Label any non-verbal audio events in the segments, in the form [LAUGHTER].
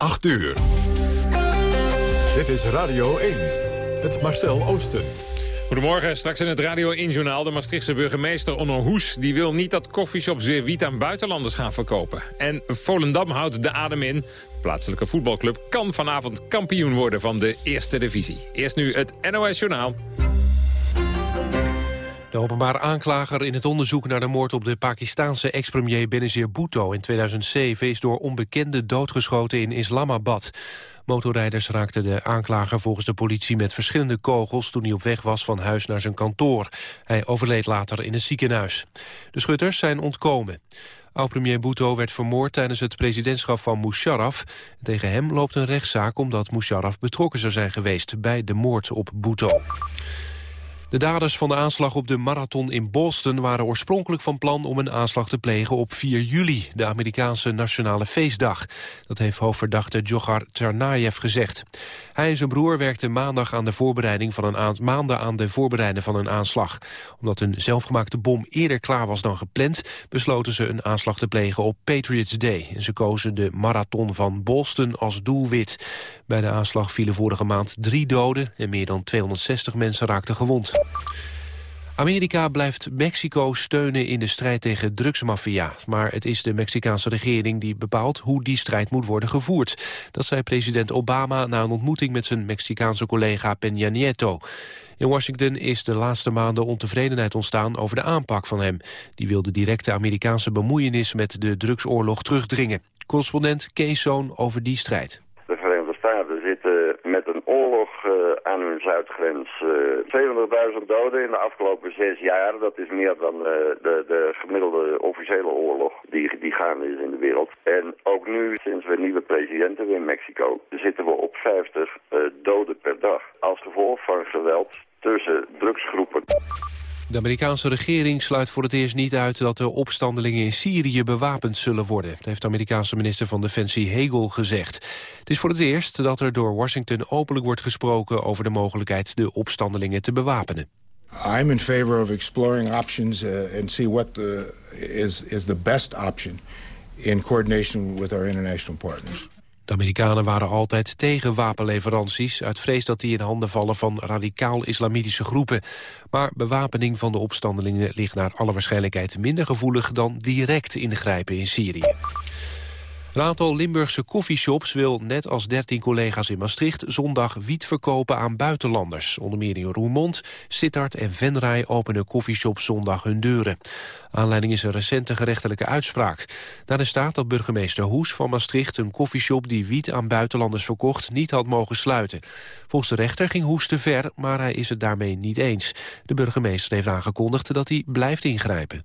8 uur. Dit is Radio 1. Het Marcel Oosten. Goedemorgen, straks in het Radio 1-journaal. De Maastrichtse burgemeester Onno Hoes die wil niet dat koffieshops weer wiet aan buitenlanders gaan verkopen. En Volendam houdt de adem in. De plaatselijke voetbalclub kan vanavond kampioen worden van de eerste divisie. Eerst nu het NOS-journaal. De openbare aanklager in het onderzoek naar de moord op de Pakistanse ex-premier Benazir Bhutto in 2007 is door onbekenden doodgeschoten in Islamabad. Motorrijders raakten de aanklager volgens de politie met verschillende kogels toen hij op weg was van huis naar zijn kantoor. Hij overleed later in het ziekenhuis. De schutters zijn ontkomen. Oud-premier Bhutto werd vermoord tijdens het presidentschap van Musharraf. Tegen hem loopt een rechtszaak omdat Musharraf betrokken zou zijn geweest bij de moord op Bhutto. De daders van de aanslag op de marathon in Boston waren oorspronkelijk van plan om een aanslag te plegen op 4 juli, de Amerikaanse nationale feestdag. Dat heeft hoofdverdachte Djokhar Tsarnaev gezegd. Hij en zijn broer werkten maandag aan de voorbereiding van een maanden aan de voorbereiding van een aanslag. Omdat een zelfgemaakte bom eerder klaar was dan gepland, besloten ze een aanslag te plegen op Patriots Day. En ze kozen de marathon van Boston als doelwit. Bij de aanslag vielen vorige maand drie doden en meer dan 260 mensen raakten gewond. Amerika blijft Mexico steunen in de strijd tegen drugsmafia. Maar het is de Mexicaanse regering die bepaalt hoe die strijd moet worden gevoerd. Dat zei president Obama na een ontmoeting met zijn Mexicaanse collega Peña Nieto. In Washington is de laatste maanden ontevredenheid ontstaan over de aanpak van hem. Die wil de directe Amerikaanse bemoeienis met de drugsoorlog terugdringen. Correspondent Kees over die strijd. Staten zitten met een oorlog uh, aan hun zuidgrens. Uh, 200.000 doden in de afgelopen zes jaar. Dat is meer dan uh, de, de gemiddelde officiële oorlog die, die gaande is in de wereld. En ook nu, sinds we nieuwe president hebben in Mexico, zitten we op 50 doden per dag. Als gevolg van geweld tussen drugsgroepen. De Amerikaanse regering sluit voor het eerst niet uit dat de opstandelingen in Syrië bewapend zullen worden. Dat heeft de Amerikaanse minister van Defensie Hegel gezegd. Het is voor het eerst dat er door Washington openlijk wordt gesproken over de mogelijkheid de opstandelingen te bewapenen. I'm in favor of exploring options uh, and see what the, is, is the best option in coordination with our international partners. De Amerikanen waren altijd tegen wapenleveranties... uit vrees dat die in handen vallen van radicaal-islamitische groepen. Maar bewapening van de opstandelingen ligt naar alle waarschijnlijkheid minder gevoelig... dan direct ingrijpen in Syrië. Een aantal Limburgse koffieshops wil, net als 13 collega's in Maastricht... zondag wiet verkopen aan buitenlanders. Onder meer in Roermond, Sittard en Venray openen koffieshops zondag hun deuren. Aanleiding is een recente gerechtelijke uitspraak. Daarin staat dat burgemeester Hoes van Maastricht... een koffieshop die wiet aan buitenlanders verkocht niet had mogen sluiten. Volgens de rechter ging Hoes te ver, maar hij is het daarmee niet eens. De burgemeester heeft aangekondigd dat hij blijft ingrijpen.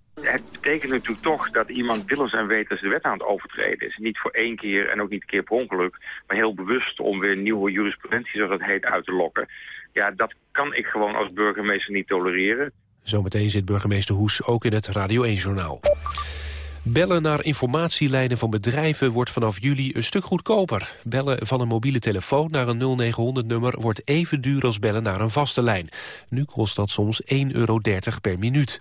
Betekent natuurlijk toch dat iemand willens en wetens de wet aan het overtreden is. Niet voor één keer en ook niet een keer per ongeluk, maar heel bewust om weer nieuwe jurisprudentie, zoals het heet, uit te lokken. Ja, dat kan ik gewoon als burgemeester niet tolereren. Zometeen zit burgemeester Hoes ook in het Radio 1-journaal. Bellen naar informatielijnen van bedrijven wordt vanaf juli een stuk goedkoper. Bellen van een mobiele telefoon naar een 0900-nummer wordt even duur als bellen naar een vaste lijn. Nu kost dat soms 1,30 euro per minuut.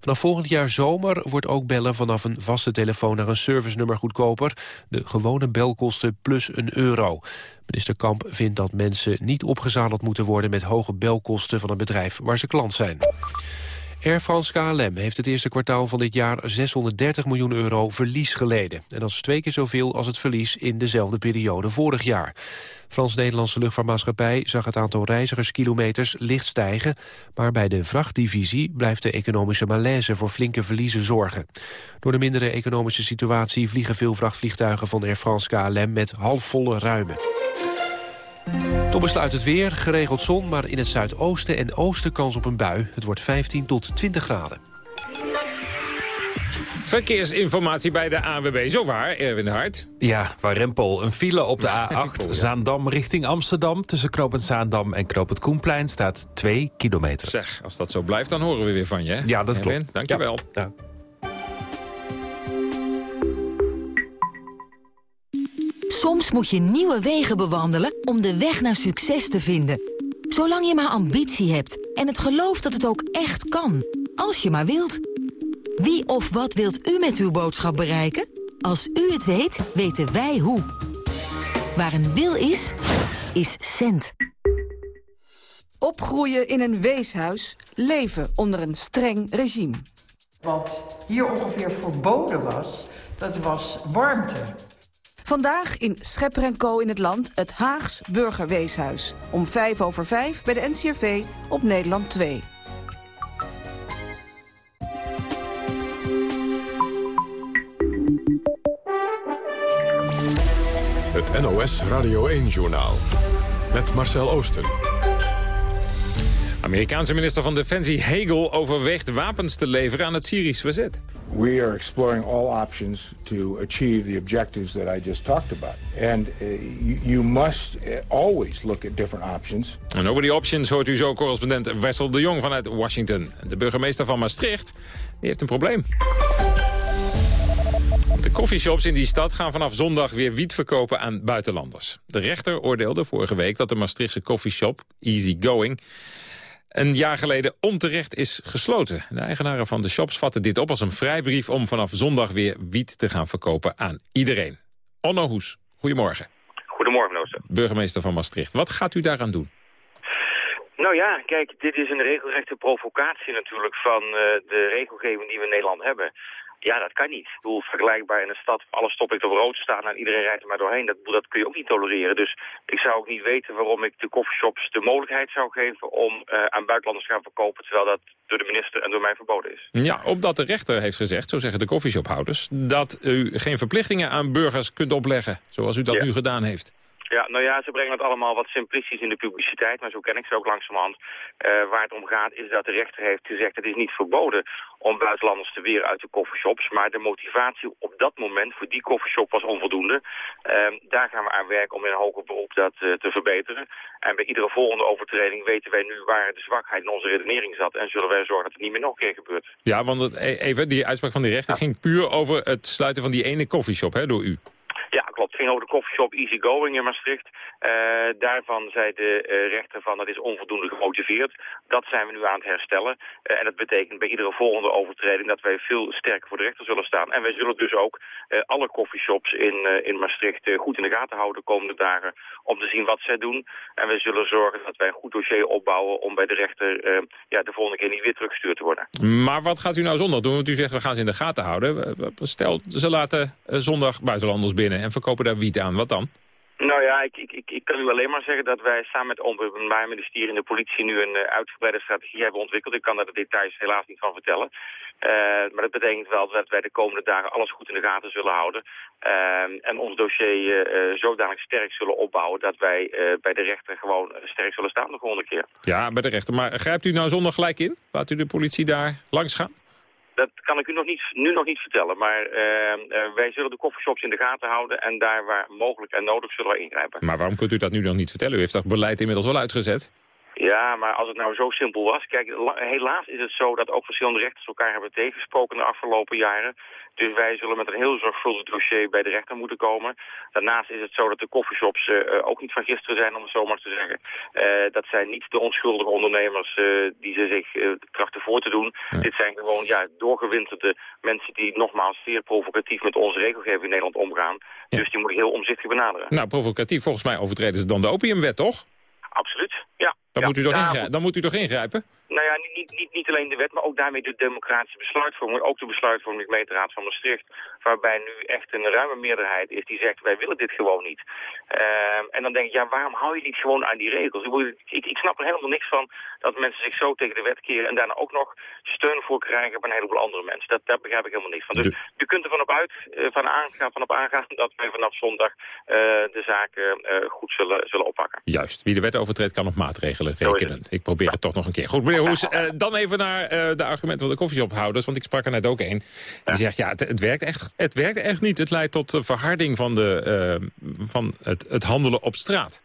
Vanaf volgend jaar zomer wordt ook bellen vanaf een vaste telefoon naar een servicenummer goedkoper. De gewone belkosten plus een euro. Minister Kamp vindt dat mensen niet opgezadeld moeten worden met hoge belkosten van een bedrijf waar ze klant zijn. Air France KLM heeft het eerste kwartaal van dit jaar 630 miljoen euro verlies geleden. En dat is twee keer zoveel als het verlies in dezelfde periode vorig jaar. Frans-Nederlandse luchtvaartmaatschappij zag het aantal reizigerskilometers licht stijgen, maar bij de vrachtdivisie blijft de economische malaise voor flinke verliezen zorgen. Door de mindere economische situatie vliegen veel vrachtvliegtuigen van Air France KLM met halfvolle ruimen. Tot besluit het weer, geregeld zon, maar in het zuidoosten en oosten kans op een bui. Het wordt 15 tot 20 graden. Verkeersinformatie bij de ANWB. Zo waar, Erwin Hart. Ja, waar Rempel. Een file op de [LAUGHS] A8 Zaandam richting Amsterdam. Tussen Knopend Zaandam en Knopend Koenplein staat 2 kilometer. Zeg, als dat zo blijft, dan horen we weer van je. Hè? Ja, dat Erwin, klopt. Dankjewel. Ja. ja. Soms moet je nieuwe wegen bewandelen om de weg naar succes te vinden. Zolang je maar ambitie hebt en het geloof dat het ook echt kan. Als je maar wilt. Wie of wat wilt u met uw boodschap bereiken? Als u het weet, weten wij hoe. Waar een wil is, is cent. Opgroeien in een weeshuis, leven onder een streng regime. Wat hier ongeveer verboden was, dat was warmte. Vandaag in Schepper en Co in het land het Haags Burgerweeshuis. Om vijf over vijf bij de NCRV op Nederland 2. Het NOS Radio 1-journaal. Met Marcel Oosten. Amerikaanse minister van Defensie Hegel overweegt wapens te leveren aan het Syrisch verzet. We are exploring all options to achieve the objectives that I just talked about. And uh, you, must uh, always look at different options. En over die options hoort u zo correspondent Wessel de Jong vanuit Washington. De burgemeester van Maastricht die heeft een probleem. De koffieshops in die stad gaan vanaf zondag weer wiet verkopen aan buitenlanders. De rechter oordeelde vorige week dat de Maastrichtse koffieshop Easy Going een jaar geleden onterecht is gesloten. De eigenaren van de shops vatten dit op als een vrijbrief... om vanaf zondag weer wiet te gaan verkopen aan iedereen. Onno Hoes, goedemorgen. Goedemorgen, Nooster. Burgemeester van Maastricht. Wat gaat u daaraan doen? Nou ja, kijk, dit is een regelrechte provocatie natuurlijk van uh, de regelgeving die we in Nederland hebben. Ja, dat kan niet. Ik bedoel, vergelijkbaar in een stad, alles stoplicht op rood staan en iedereen rijdt er maar doorheen. Dat, dat kun je ook niet tolereren. Dus ik zou ook niet weten waarom ik de coffeeshops de mogelijkheid zou geven om uh, aan buitenlanders te gaan verkopen, terwijl dat door de minister en door mij verboden is. Ja, omdat de rechter heeft gezegd, zo zeggen de coffeeshophouders, dat u geen verplichtingen aan burgers kunt opleggen, zoals u dat nu gedaan heeft. Ja, nou ja, ze brengen het allemaal wat simplistisch in de publiciteit, maar zo ken ik ze ook langzamerhand. Uh, waar het om gaat is dat de rechter heeft gezegd, het is niet verboden om buitenlanders te weer uit de coffeeshops, maar de motivatie op dat moment voor die coffeeshop was onvoldoende. Uh, daar gaan we aan werken om in een hoger beroep dat uh, te verbeteren. En bij iedere volgende overtreding weten wij nu waar de zwakheid in onze redenering zat en zullen wij zorgen dat het niet meer nog een keer gebeurt. Ja, want het, even, die uitspraak van de rechter ging puur over het sluiten van die ene coffeeshop, hè, door u. Ja, klopt. Over de coffeeshop Easy Going in Maastricht. Uh, daarvan zei de uh, rechter van dat is onvoldoende gemotiveerd. Dat zijn we nu aan het herstellen. Uh, en dat betekent bij iedere volgende overtreding dat wij veel sterker voor de rechter zullen staan. En wij zullen dus ook alle coffeeshops in, in Maastricht goed in de gaten houden de komende dagen om te zien wat zij doen. En wij zullen zorgen dat wij een goed dossier opbouwen om bij de rechter ja, de volgende keer niet weer teruggestuurd te worden. Maar wat gaat u nou zondag doen? Want u zegt we gaan ze in de gaten houden. Stel, ze laten zondag buitenlanders binnen en verkopen daar wiet aan. Wat dan? Nou ja, ik, ik, ik, kan u alleen maar zeggen dat wij samen met het Openbaar Ministerie en de politie nu een uh, uitgebreide strategie hebben ontwikkeld. Ik kan daar de details helaas niet van vertellen. Uh, maar dat betekent wel dat wij de komende dagen alles goed in de gaten zullen houden. Uh, en ons dossier uh, zodanig sterk zullen opbouwen dat wij bij de rechter gewoon sterk zullen staan de volgende keer. Ja, bij de rechter. Maar grijpt u nou zondag gelijk in? Laat u de politie daar langs gaan? Dat kan ik u nog niet, nu nog niet vertellen, maar uh, uh, wij zullen de coffeeshops in de gaten houden en daar waar mogelijk en nodig zullen we ingrijpen. Maar waarom kunt u dat nu nog niet vertellen? U heeft dat beleid inmiddels wel uitgezet? Ja, maar als het nou zo simpel was... Kijk, helaas is het zo dat ook verschillende rechters elkaar hebben tegengesproken de afgelopen jaren. Dus wij zullen met een heel zorgvuldig dossier bij de rechter moeten komen. Daarnaast is het zo dat de coffeeshops uh, ook niet van gisteren zijn, om het zo maar te zeggen. Uh, dat zijn niet de onschuldige ondernemers uh, die ze zich trachten voor te doen. Dit zijn gewoon ja, doorgewinterde mensen die nogmaals zeer provocatief met onze regelgeving in Nederland omgaan. Ja. Dus die moet ik heel omzichtig benaderen. Nou, provocatief. Volgens mij overtreden ze dan de opiumwet, toch? Absoluut, ja. Dan, ja. moet, u toch ja, dan moet u toch ingrijpen? Nou ja, niet, niet, niet alleen de wet, maar ook daarmee de democratische besluitvorming. Ook de besluitvorming de gemeenteraad van Maastricht. Waarbij nu echt een ruime meerderheid is die zegt, wij willen dit gewoon niet. Uh, en dan denk ik, ja, waarom hou je niet gewoon aan die regels? Ik, ik snap er helemaal niks van dat mensen zich zo tegen de wet keren... en daarna ook nog steun voor krijgen van een heleboel andere mensen. Dat, daar begrijp ik helemaal niks van. Dus u kunt er van op, uit, uh, van aangaan, van op aangaan [LAUGHS] dat wij vanaf zondag uh, de zaken uh, goed zullen, zullen oppakken. Juist. Wie de wet overtreedt kan op maatregelen rekenen. Ik probeer het toch nog een keer. Goed, meneer Hoes, uh, dan even naar uh, de argumenten van de koffieshophouders. Want ik sprak er net ook een. Die zegt, ja, het, het, werkt echt, het werkt echt niet. Het leidt tot verharding van, de, van het, het handelen op straat.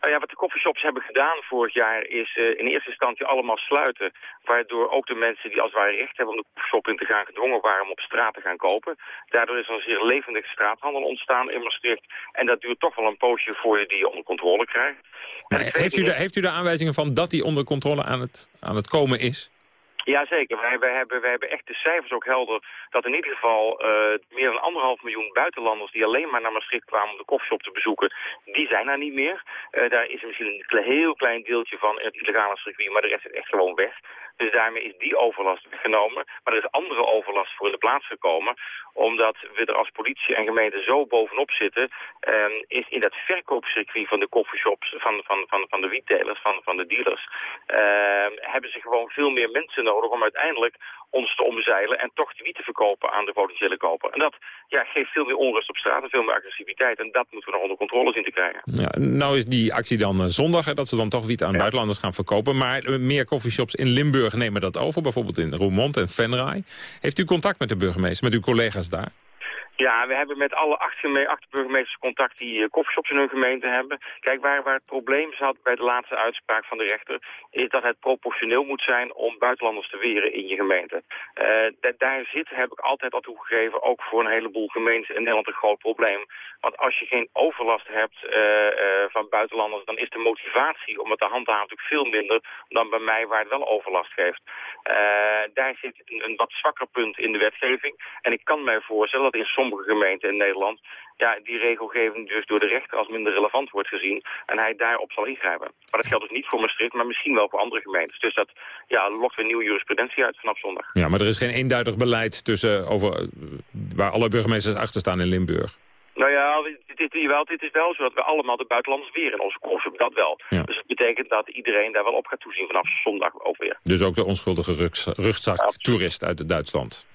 Nou ja, wat de coffeeshops hebben gedaan vorig jaar is uh, in eerste instantie allemaal sluiten. Waardoor ook de mensen die als het ware recht hebben om de koffieshop in te gaan gedwongen waren om op straat te gaan kopen. Daardoor is er een zeer levendige straathandel ontstaan in Maastricht. En dat duurt toch wel een poosje voor je die onder controle krijgt. Maar heeft, u de, heeft u de aanwijzingen van dat die onder controle aan het, aan het komen is? Jazeker, wij, wij, hebben, hebben echt de cijfers ook helder dat in ieder geval uh, meer dan anderhalf miljoen buitenlanders die alleen maar naar Maastricht kwamen om de koffieshop te bezoeken, die zijn er niet meer. Uh, daar is misschien een heel klein deeltje van in het illegale circuit, maar de rest is echt gewoon weg. Dus daarmee is die overlast weggenomen. Maar er is andere overlast voor in de plaats gekomen. Omdat we er als politie en gemeente zo bovenop zitten... Um, is in dat verkoopcircuit van de coffeeshops, van, van, van, van de retailers, van, van de dealers... Uh, hebben ze gewoon veel meer mensen nodig om uiteindelijk ons te omzeilen en toch de wiet te verkopen aan de potentiële koper. En dat ja, geeft veel meer onrust op straat en veel meer agressiviteit. En dat moeten we nog onder controle zien te krijgen. Ja, nou is die actie dan uh, zondag, hè, dat ze dan toch wiet aan ja. buitenlanders gaan verkopen. Maar uh, meer coffeeshops in Limburg nemen dat over, bijvoorbeeld in Roermond en Venray. Heeft u contact met de burgemeester, met uw collega's daar? Ja, we hebben met alle acht, acht burgemeesters contact die koffieshops in hun gemeente hebben. Kijk, waar, waar het probleem zat bij de laatste uitspraak van de rechter... is dat het proportioneel moet zijn om buitenlanders te weren in je gemeente. Uh, daar zit, heb ik altijd al toegegeven, ook voor een heleboel gemeenten in Nederland een groot probleem. Want als je geen overlast hebt uh, van buitenlanders... dan is de motivatie om het te handhaven natuurlijk veel minder... dan bij mij waar het wel overlast geeft. daar zit een, een wat zwakker punt in de wetgeving. En ik kan mij voorstellen dat in sommige sommige gemeenten in Nederland... ja, die regelgeving dus door de rechter als minder relevant wordt gezien... en hij daarop zal ingrijpen. Maar dat geldt dus niet voor Maastricht, maar misschien wel voor andere gemeentes. Dus dat ja, lokt weer nieuwe jurisprudentie uit vanaf zondag. Ja, maar er is geen eenduidig beleid tussen over, waar alle burgemeesters achter staan in Limburg. Nou ja, dit, dit, wel, dit is wel zo dat we allemaal de buitenlanders weer in onze koers dat wel. Ja. Dus het betekent dat iedereen daar wel op gaat toezien vanaf zondag ook weer. Dus ook de onschuldige rugzak-toerist uit Duitsland?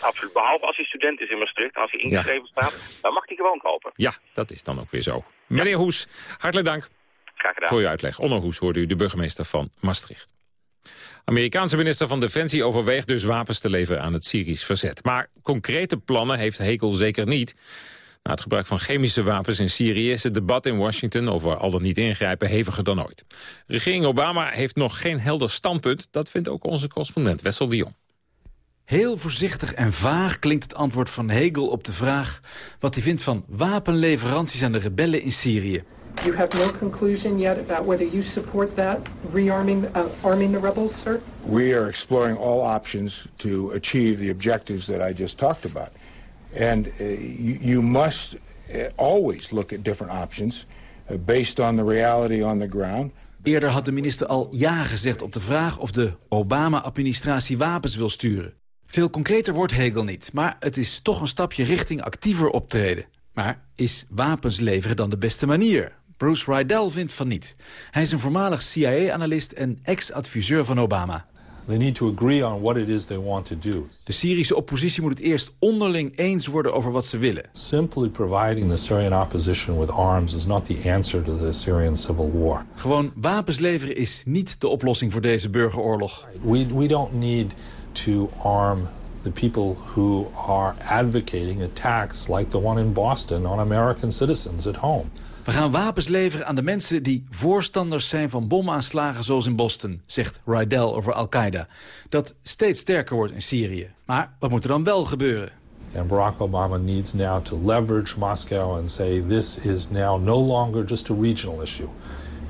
Absoluut. Behalve als hij student is in Maastricht. Als hij ingeschreven ja. staat, dan mag hij gewoon kopen. Ja, dat is dan ook weer zo. Meneer ja. Hoes, hartelijk dank Graag gedaan. voor uw uitleg. Onno Hoes hoorde u, de burgemeester van Maastricht. Amerikaanse minister van Defensie overweegt dus wapens te leveren aan het Syrisch verzet. Maar concrete plannen heeft Hekel zeker niet. Na het gebruik van chemische wapens in Syrië is het debat in Washington over al dan niet ingrijpen heviger dan ooit. Regering Obama heeft nog geen helder standpunt. Dat vindt ook onze correspondent Wessel de Jong. Heel voorzichtig en vaag klinkt het antwoord van Hegel op de vraag... wat hij vindt van wapenleveranties aan de rebellen in Syrië. You have no conclusion yet about whether you support that rearming, uh, arming the rebels, sir? We are exploring all options to achieve the objectives that I just talked about. And uh, you, you, must uh, always look at different options uh, based on the reality on the ground. Eerder had de minister al ja gezegd op de vraag of de Obama-administratie wapens wil sturen. Veel concreter wordt Hegel niet, maar het is toch een stapje richting actiever optreden. Maar is wapens leveren dan de beste manier? Bruce Rydell vindt van niet. Hij is een voormalig CIA-analyst en ex-adviseur van Obama. They need to agree on what it is they want to do. De Syrische oppositie moet het eerst onderling eens worden over wat ze willen. Simply providing the Syrian opposition with arms is not the answer to the Syrian civil war. Gewoon wapens leveren is niet de oplossing voor deze burgeroorlog. We we don't need to arm the people who are advocating attacks like the one in Boston on American citizens at home. We gaan wapens leveren aan de mensen die voorstanders zijn van bomaanslagen zoals in Boston, zegt Rydell over Al-Qaeda. Dat steeds sterker wordt in Syrië. Maar wat moet er dan wel gebeuren? And Barack Obama needs now to leverage Moscow and say this is now no longer just a regional issue.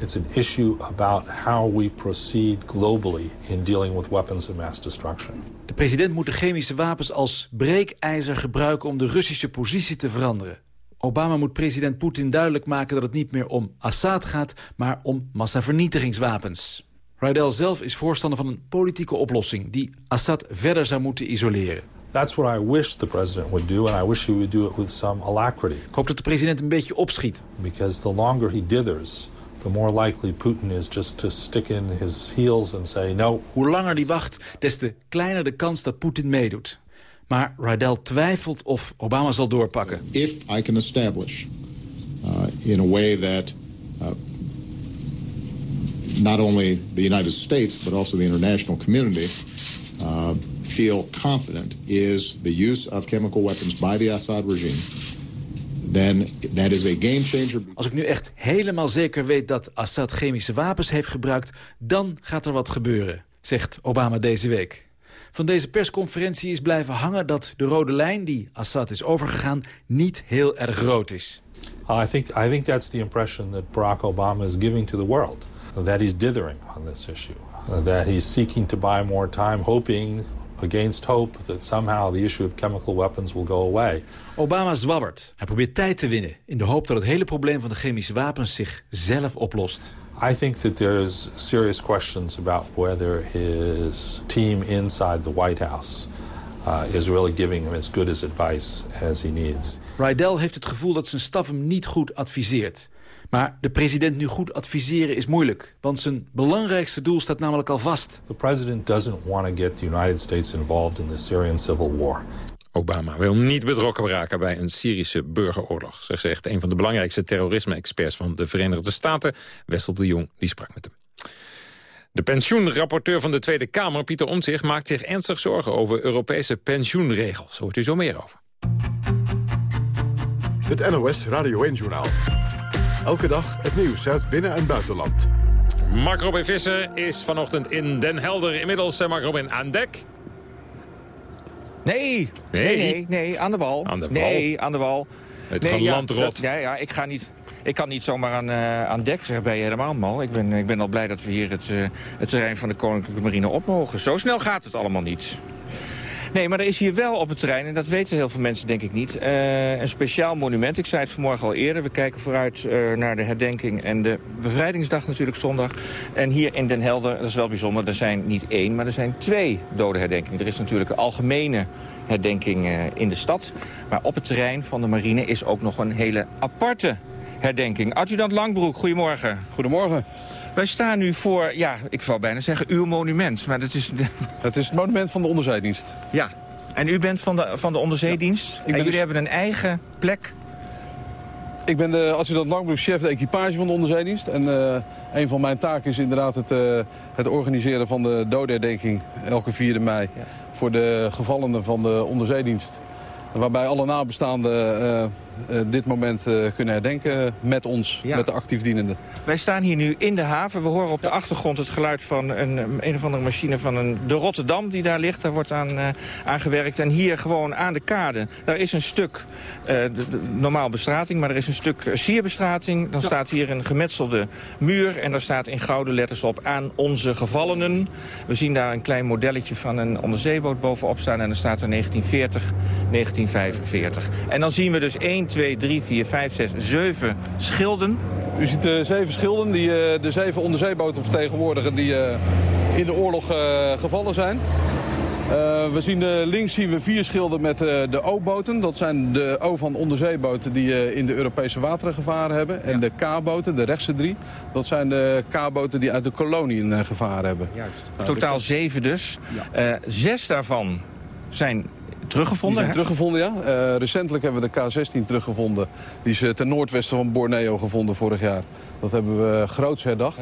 It's an issue about how we proceed globally in dealing with weapons of mass destruction. De president moet de chemische wapens als breekijzer gebruiken om de Russische positie te veranderen. Obama moet president Poetin duidelijk maken dat het niet meer om Assad gaat... maar om massavernietigingswapens. Rydell zelf is voorstander van een politieke oplossing... die Assad verder zou moeten isoleren. That's what I wish the president would do, and I wish he would do it with some alacrity. Ik hoop dat de president een beetje opschiet. Because the longer he dithers, the more likely Putin is just to stick in his heels and say no. Hoe langer die wacht, des te kleiner de kans dat Poetin meedoet. Maar Rydell twijfelt of Obama zal doorpakken. If I can establish uh, in a way that uh, not only the United States but also the international community uh, feel confident is the use of chemical weapons by the Assad regime. Then that is a game changer. Als ik nu echt helemaal zeker weet dat Assad chemische wapens heeft gebruikt... dan gaat er wat gebeuren, zegt Obama deze week. Van deze persconferentie is blijven hangen dat de rode lijn die Assad is overgegaan niet heel erg groot is. I think, I think that's the impression that Barack Obama is giving to the world. That he's dithering on this issue. that he's seeking to buy more time, hoping against hope that somehow the issue of chemical weapons will go away. Obama zwabbert. Hij probeert tijd te winnen in de hoop dat het hele probleem van de chemische wapens zich zelf oplost. I think that there's serious questions about whether his team inside the White House uh, is really giving him as good as advice as he needs. Rydell heeft het gevoel dat zijn staf hem niet goed adviseert. Maar de president nu goed adviseren is moeilijk, want zijn belangrijkste doel staat namelijk al vast. The president doesn't want to get the United States involved in the Syrian civil war. Obama wil niet betrokken raken bij een Syrische burgeroorlog. Zo zegt een van de belangrijkste terrorisme-experts van de Verenigde Staten. Wessel de Jong, die sprak met hem. De pensioenrapporteur van de Tweede Kamer, Pieter Omtzigt... maakt zich ernstig zorgen over Europese pensioenregels. hoort u zo meer over. Het NOS Radio 1-journaal. Elke dag het nieuws uit binnen- en buitenland. Mark Robin Visser is vanochtend in Den Helder. Inmiddels, eh, Mark Robin, aan dek. Nee, nee, nee, nee, aan de wal. Aan de wal? Nee, aan de wal. Het nee, geland ja, Ja, ja, ik ga niet... Ik kan niet zomaar aan, eh, aan dek, zeg ben je helemaal mal. Ik ben, ik ben al blij dat we hier het, eh, het terrein van de Koninklijke Marine op mogen. Zo snel gaat het allemaal niet. Nee, maar er is hier wel op het terrein, en dat weten heel veel mensen denk ik niet... eh, een speciaal monument. Ik zei het vanmorgen al eerder. We kijken vooruit eh, naar de herdenking en de bevrijdingsdag natuurlijk zondag. En hier in Den Helder, dat is wel bijzonder, er zijn niet één... maar er zijn twee dodenherdenkingen. Er is natuurlijk een algemene herdenking eh, in de stad. Maar op het terrein van de marine is ook nog een hele aparte herdenking. Adjudant Langbroek, goedemorgen. Goedemorgen. Wij staan nu voor, ja, ik zou bijna zeggen uw monument. Maar dat is... [LAUGHS] Het is het monument van de onderzeedienst. Ja. En u bent van de, van de onderzeedienst? en ben jullie dus- hebben een eigen plek? Ik ben de adjudant Langbroek, chef de equipage van de onderzeedienst. En eh, een van mijn taken is inderdaad het, eh, het organiseren van de dodenherdenking elke 4 mei. Voor de gevallenen van de onderzeedienst. Waarbij alle nabestaanden eh, dit moment eh, kunnen herdenken met ons, Ja. met de actief dienenden. Wij staan hier nu in de haven. We horen op de achtergrond het geluid van een, een of andere machine van een, de Rotterdam die daar ligt. Daar wordt aan, eh, aan gewerkt. En hier gewoon aan de kade, daar is een stuk, eh, de, de- normaal bestrating, maar er is een stuk eh, sierbestrating. Dan staat hier een gemetselde muur en daar staat in gouden letters op aan onze gevallenen. We zien daar een klein modelletje van een onderzeeboot bovenop staan en dan staat er 1940, 1945. En dan zien we dus 1, 2, 3, 4, 5, 6, 7 schilden. U ziet de zeven schilden die eh, de zeven onderzeeboten vertegenwoordigen die eh, in de oorlog eh, gevallen zijn. Eh, we zien de, links zien we vier schilden met eh, de O-boten. Dat zijn de O van onderzeeboten die eh, in de Europese wateren gevaren hebben. En de K-boten, de rechtse drie, dat zijn de K-boten die uit de koloniën eh, gevaren hebben. Nou, Totaal zeven dus. Eh, zes daarvan zijn Die teruggevonden. zijn teruggevonden, ja. Eh, recentelijk hebben we de K-16 teruggevonden. Die is eh, ten noordwesten van Borneo gevonden vorig jaar. Dat hebben we groots herdacht.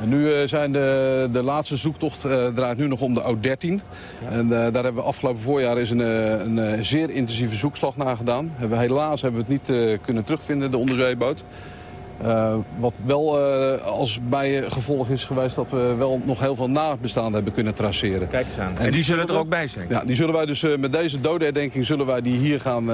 En nu eh, zijn de, de laatste zoektocht eh, draait nu nog om de O-13. En eh, daar hebben we afgelopen voorjaar is een, eh, een, eh, zeer intensieve zoekslag naar gedaan. Hebben we, helaas hebben we het niet eh, kunnen terugvinden, de onderzeeboot. Eh, wat wel eh, als bijgevolg is geweest dat we wel nog heel veel nabestaanden hebben kunnen traceren. Kijk eens aan. En die zullen er ook bij zijn. Ja, die zullen wij dus eh, met deze dodenherdenking zullen wij die hier gaan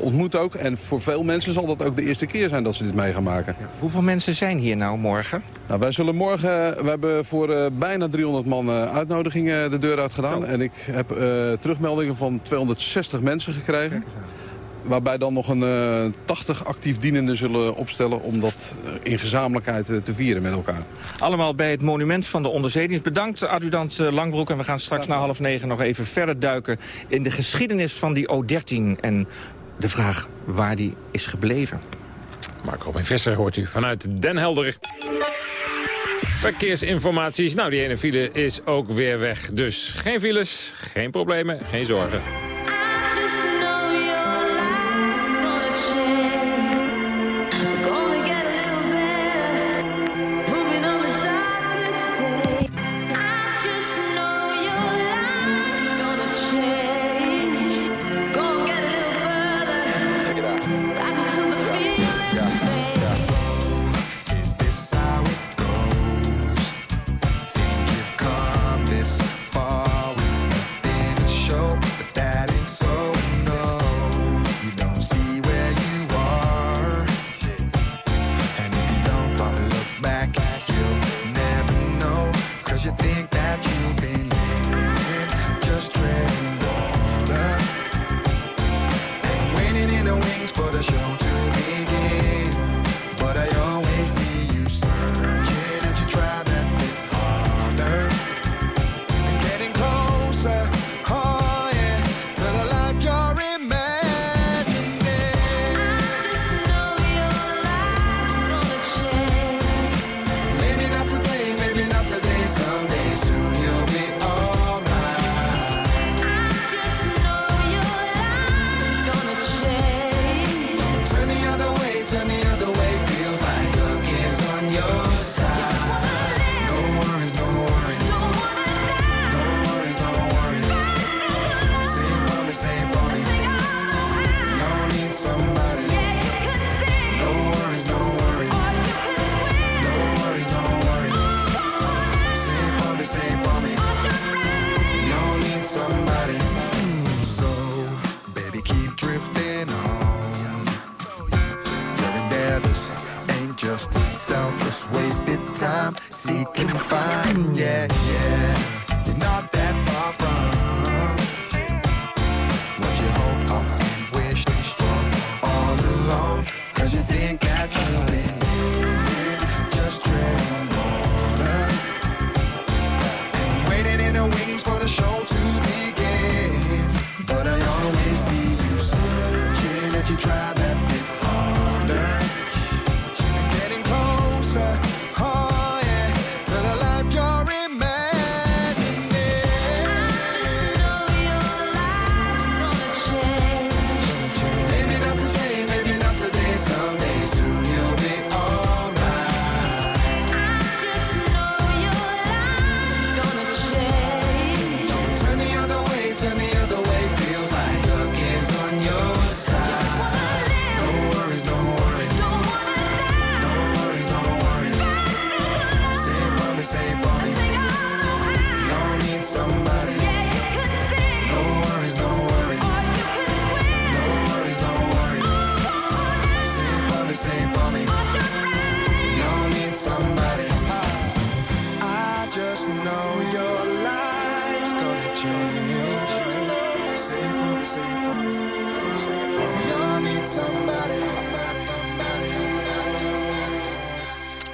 ontmoeten ook. En voor veel mensen zal dat ook de eerste keer zijn dat ze dit mee gaan maken. Hoeveel mensen zijn hier nou morgen? Nou, wij zullen morgen, we hebben voor bijna 300 man uitnodigingen de deur uit gedaan. En ik heb terugmeldingen van 260 mensen gekregen. Waarbij dan nog een eh 80 actief dienenden zullen opstellen om dat eh, in gezamenlijkheid eh, te vieren met elkaar. Allemaal bij het monument van de onderzeedienst. Bedankt, adjudant eh, Langbroek. En we gaan straks na half negen nog even verder duiken... in de geschiedenis van die O-13 en de vraag waar die is gebleven. Mark Robin Visser hoort u vanuit Den Helder. Verkeersinformaties. Nou, die ene file is ook weer weg. Dus geen files, geen problemen, geen zorgen.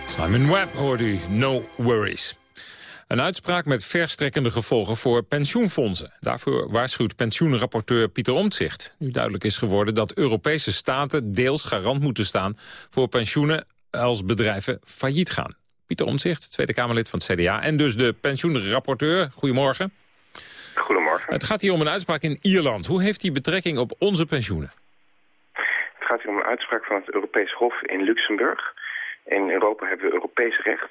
Simon Webb hoort u, No Worries. Een uitspraak met verstrekkende gevolgen voor pensioenfondsen. Daarvoor waarschuwt pensioenrapporteur Pieter Omtzigt. Nu duidelijk is geworden dat Europese staten deels garant moeten staan... voor pensioenen als bedrijven failliet gaan. Pieter Omtzigt, Tweede Kamerlid van het CDA... en dus de pensioenrapporteur. Goedemorgen. Goedemorgen. Het gaat hier om een uitspraak in Ierland. Hoe heeft die betrekking op onze pensioenen? Het gaat hier om een uitspraak van het Europees Hof in Luxemburg. In Europa hebben we Europees recht.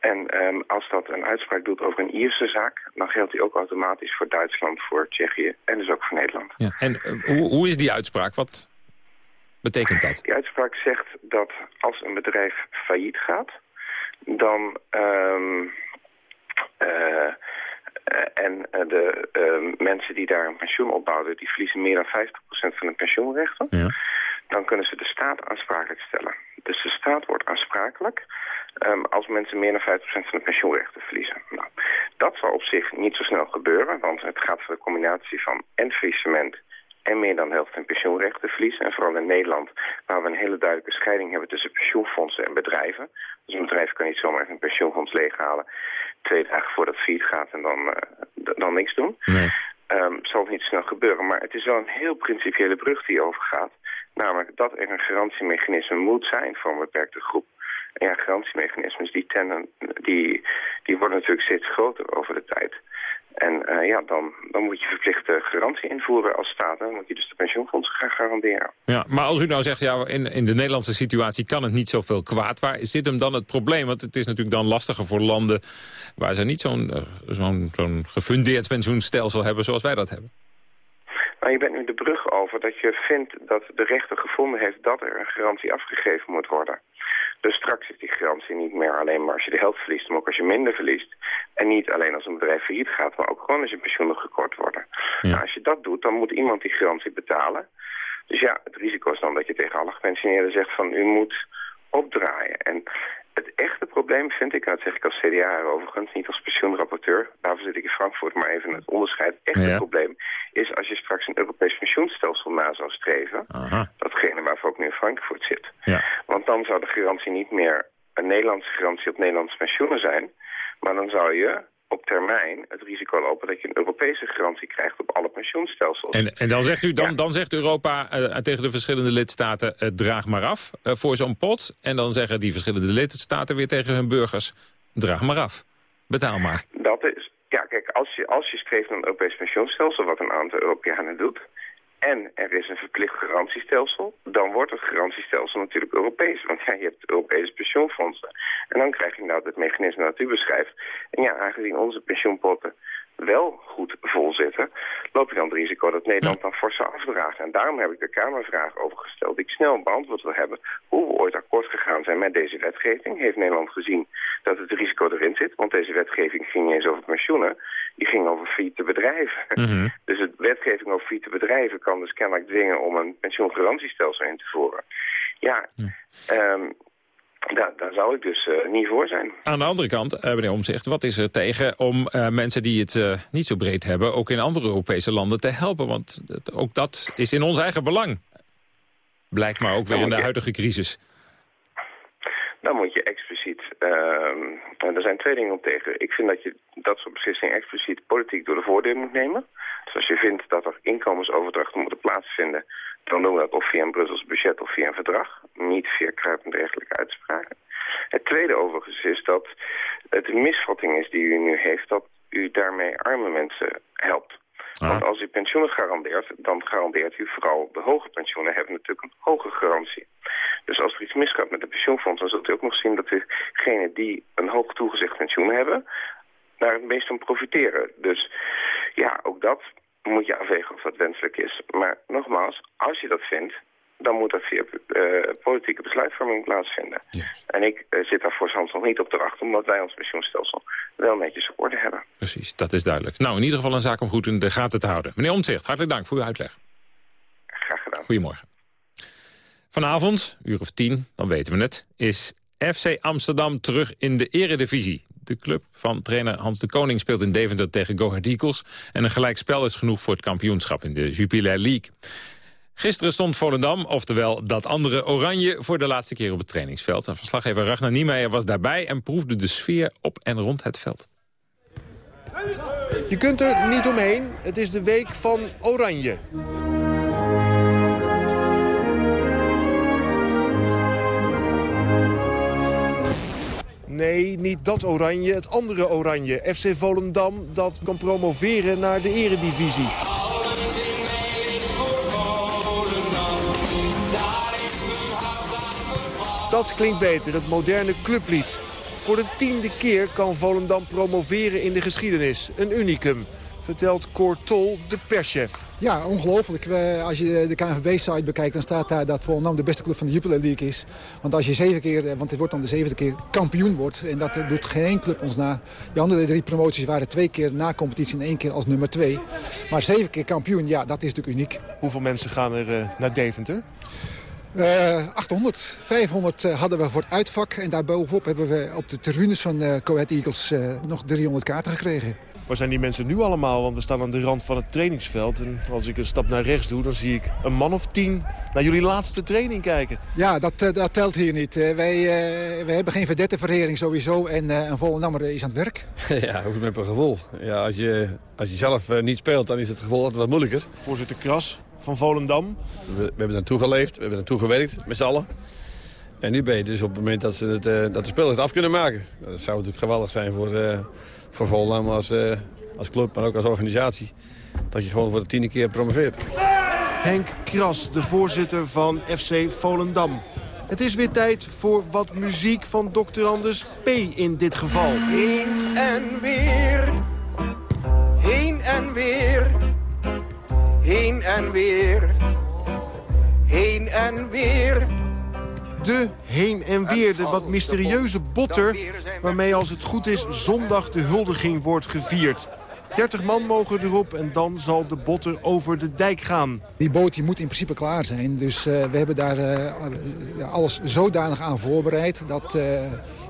En ehm, als dat een uitspraak doet over een Ierse zaak... dan geldt die ook automatisch voor Duitsland, voor Tsjechië en dus ook voor Nederland. Ja. En eh, hoe, hoe is die uitspraak? Wat betekent dat? Die uitspraak zegt dat als een bedrijf failliet gaat... dan... ehm, eh, en eh, de mensen die daar een pensioen opbouwen... die verliezen meer dan 50% van hun pensioenrechten... dan kunnen ze de staat aansprakelijk stellen. Dus de staat wordt aansprakelijk ehm, als mensen meer dan 50% van de pensioenrechten verliezen. Nou, dat zal op zich niet zo snel gebeuren, want het gaat voor de combinatie van en faillissement en meer dan de helft van pensioenrechten verliezen. En vooral in Nederland, waar we een hele duidelijke scheiding hebben tussen pensioenfondsen en bedrijven. Dus een bedrijf kan niet zomaar even een pensioenfonds leeghalen twee dagen voordat het failliet gaat en dan, eh, dan niks doen. Ehm, zal het niet snel gebeuren. Maar het is wel een heel principiële brug die over gaat. Namelijk dat er een garantiemechanisme moet zijn voor een beperkte groep. En ja, garantiemechanismes die, tenden, die, die worden natuurlijk steeds groter over de tijd. En eh, ja, dan, dan moet je verplichte garantie invoeren als staat. Dan moet je dus de pensioenfondsen gaan garanderen. Ja, maar als u nou zegt, ja, in, in de Nederlandse situatie kan het niet zoveel kwaad. Waar zit hem dan het probleem? Want het is natuurlijk dan lastiger voor landen waar ze niet zo'n eh, zo'n zo'n gefundeerd pensioenstelsel hebben zoals wij dat hebben. Maar je bent nu de brug over dat je vindt dat de rechter gevonden heeft dat er een garantie afgegeven moet worden. Dus straks is die garantie niet meer alleen maar als je de helft verliest, maar ook als je minder verliest. En niet alleen als een bedrijf failliet gaat, maar ook gewoon als je pensioenen gekort worden. Nou, als je dat doet, dan moet iemand die garantie betalen. Dus ja, het risico is dan dat je tegen alle gepensioneerden zegt van u moet opdraaien. En het echte probleem vind ik, en dat zeg ik als CDA overigens, niet als pensioenrapporteur, daarvoor zit ik in Frankfurt, maar even het onderscheid. Het echte Ja. probleem is als je straks een Europees pensioenstelsel na zou streven, datgene waarvoor ook nu in Frankfurt zit. Ja. Want dan zou de garantie niet meer een Nederlandse garantie op Nederlandse pensioenen zijn, maar dan zou je op termijn het risico lopen dat je een Europese garantie krijgt op alle pensioenstelsels. En, en dan zegt u, dan, dan zegt Europa eh, tegen de verschillende lidstaten, eh, draag maar af eh, voor zo'n pot. En dan zeggen die verschillende lidstaten weer tegen hun burgers, draag maar af. Betaal maar. Dat is, ja kijk, als je, als je streeft naar een Europees pensioenstelsel, wat een aantal Europeanen doet, en er is een verplicht garantiestelsel, dan wordt het garantiestelsel natuurlijk Europees. Want ja, je hebt Europese pensioenfondsen. En dan krijg je nou het mechanisme dat u beschrijft. En ja, aangezien onze pensioenpotten wel goed vol zitten, loop je dan het risico dat Nederland dan fors zou afdragen. En daarom heb ik de Kamervraag over gesteld, die ik snel beantwoord wil hebben, hoe we ooit akkoord gegaan zijn met deze wetgeving. Heeft Nederland gezien dat het risico erin zit? Want deze wetgeving ging niet eens over pensioenen, die ging over failliete bedrijven. Dus de wetgeving over failliete bedrijven kan dus kennelijk dwingen om een pensioengarantiestelsel in te voeren. Ja, ehm, daar, daar zou ik dus eh, niet voor zijn. Aan de andere kant, eh, meneer Omzicht, wat is er tegen om eh, mensen die het niet zo breed hebben... ook in andere Europese landen te helpen? Want ook dat is in ons eigen belang. Blijkt maar ook weer in de huidige crisis. Dan moet je expliciet... ehm, er zijn twee dingen op tegen. Ik vind dat je dat soort beslissingen expliciet politiek door de voordeur moet nemen. Dus als je vindt dat er inkomensoverdrachten moeten plaatsvinden... dan doen we dat of via een Brussels budget of via een verdrag. Niet via kruipende rechtelijke uitspraken. Het tweede overigens is dat het een misvatting is die u nu heeft... dat u daarmee arme mensen helpt. Want als u pensioenen garandeert, dan garandeert u vooral de hoge pensioenen hebben natuurlijk een hoge garantie. Dus als er iets misgaat met de pensioenfonds, dan zult u ook nog zien dat degenen die een hoog toegezegd pensioen hebben, daar het meest van profiteren. Dus ja, ook dat moet je afwegen of dat wenselijk is. Maar nogmaals, als je dat vindt, dan moet dat via eh, politieke besluitvorming plaatsvinden. En ik eh, zit daar voor Sans nog niet op te wachten, omdat wij ons pensioenstelsel wel netjes op orde hebben. Precies, dat is duidelijk. Nou, in ieder geval een zaak om goed in de gaten te houden. Meneer Omtzigt, hartelijk dank voor uw uitleg. Graag gedaan. Goedemorgen. Vanavond, uur of tien, dan weten we het, is FC Amsterdam terug in de eredivisie. De club van trainer Hans de Koning speelt in Deventer tegen Go Ahead Eagles... en een gelijkspel is genoeg voor het kampioenschap in de Jupiler League. Gisteren stond Volendam, oftewel dat andere Oranje... voor de laatste keer op het trainingsveld. En verslaggever Ragnar Niemeyer was daarbij... en proefde de sfeer op en rond het veld. Je kunt er niet omheen. Het is de week van Oranje. Nee, niet dat Oranje, het andere Oranje. FC Volendam dat kan promoveren naar de eredivisie. Dat klinkt beter, het moderne clublied. Voor de tiende keer kan Volendam promoveren in de geschiedenis. Een unicum, vertelt Cor Tol, de perschef. Ja, ongelooflijk. Als je de KNVB-site bekijkt, dan staat daar dat Volendam de beste club van de Jupiler League is. Want als je zeven keer, eh, want het wordt dan de zevende keer, kampioen wordt... en dat eh, doet geen club ons na. De andere drie promoties waren twee keer na competitie en één keer als nummer twee. Maar zeven keer kampioen, ja, dat is natuurlijk uniek. Hoeveel mensen gaan er eh, naar Deventer? Eh 800, 500 eh, hadden we voor het uitvak. En daarbovenop hebben we op de tribunes van Coët Eagles nog 300 kaarten gekregen. Waar zijn die mensen nu allemaal? Want we staan aan de rand van het trainingsveld. En als ik een stap naar rechts doe, dan zie ik een man of tien naar jullie laatste training kijken. Ja, dat, eh, dat telt hier niet. Wij, eh, wij hebben geen verdettenverering sowieso. En eh, een Volendammer is aan het werk. [LAUGHS] Ja, hoe is het met een gevoel? Ja, als, je, als je zelf niet speelt, dan is het gevoel altijd wat moeilijker. Voorzitter Kras van Volendam. We, we hebben naartoe geleefd, we hebben naartoe gewerkt, met z'n allen. En nu ben je dus op het moment dat, ze het, dat de spelers het af kunnen maken. Dat zou natuurlijk geweldig zijn voor, eh voor Volendam als, eh, als club, maar ook als organisatie. Dat je gewoon voor de tiende keer promoveert. Henk Kras, de voorzitter van FC Volendam. Het is weer tijd voor wat muziek van Dr. Anders P. in dit geval. Heen en weer, heen en weer, heen en weer, heen en weer. De heen en weer, de wat mysterieuze botter... waarmee als het goed is zondag de huldiging wordt gevierd. 30 man mogen erop en dan zal de botter over de dijk gaan. Die boot die moet in principe klaar zijn. Dus eh, we hebben daar eh, alles zodanig aan voorbereid... dat eh,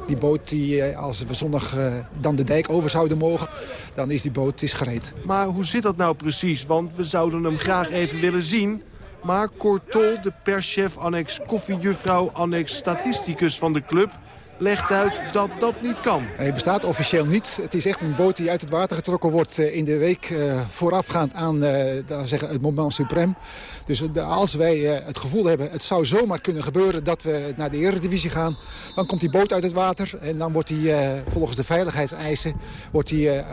die boot, die, als we zondag dan de dijk over zouden mogen... dan is die boot is gereed. Maar hoe zit dat nou precies? Want we zouden hem graag even willen zien. Maar Cortol, de perschef, annex koffiejuffrouw, annex statisticus van de club... legt uit dat dat niet kan. Hij bestaat officieel niet. Het is echt een boot die uit het water getrokken wordt eh, in de week eh, voorafgaand aan uh, zeggen, het moment suprem. Dus als wij het gevoel hebben, het zou zomaar kunnen gebeuren dat we naar de eredivisie gaan, dan komt die boot uit het water en dan wordt hij volgens de veiligheidseisen wordt hij,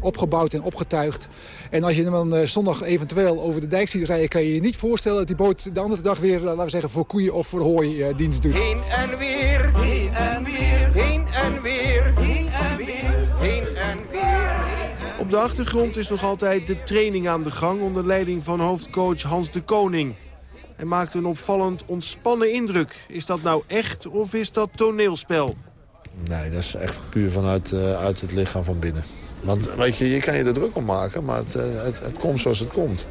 opgebouwd en opgetuigd. En als je hem dan zondag eventueel over de dijk ziet rijden, kan je je niet voorstellen dat die boot de andere dag weer, laten we zeggen, voor koeien of voor hooi dienst doet. Heen en weer, heen en weer, heen en weer, heen en weer, heen en weer. Op de achtergrond is nog altijd de training aan de gang... onder leiding van hoofdcoach Hans de Koning. Hij maakt een opvallend ontspannen indruk. Is dat nou echt of is dat toneelspel? Nee, dat is echt puur vanuit uh, uit het lichaam van binnen. Want weet je, je kan je er druk om maken, maar het, uh, het, het komt zoals het komt.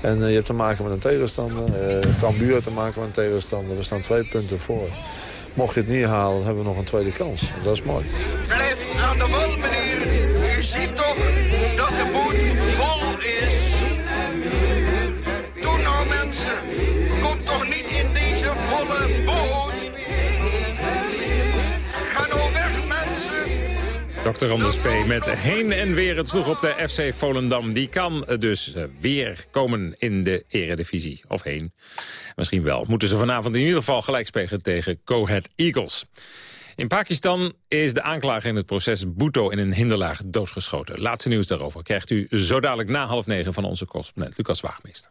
En uh, je hebt te maken met een tegenstander. Het kan buur te maken met een tegenstander. We staan twee punten voor. Mocht je het niet halen, hebben we nog een tweede kans. Dat is mooi. Blijf aan de toch Dr. Anders P. met heen en weer. Het sloeg op de FC Volendam. Die kan dus eh, weer komen in de eredivisie. Of heen. Misschien wel. Moeten ze vanavond in ieder geval gelijk spelen tegen Cohet Eagles. In Pakistan is de aanklager in het proces Bhutto in een hinderlaag doodgeschoten. Laatste nieuws daarover krijgt u zo dadelijk na half negen van onze correspondent Lucas Waagmeester.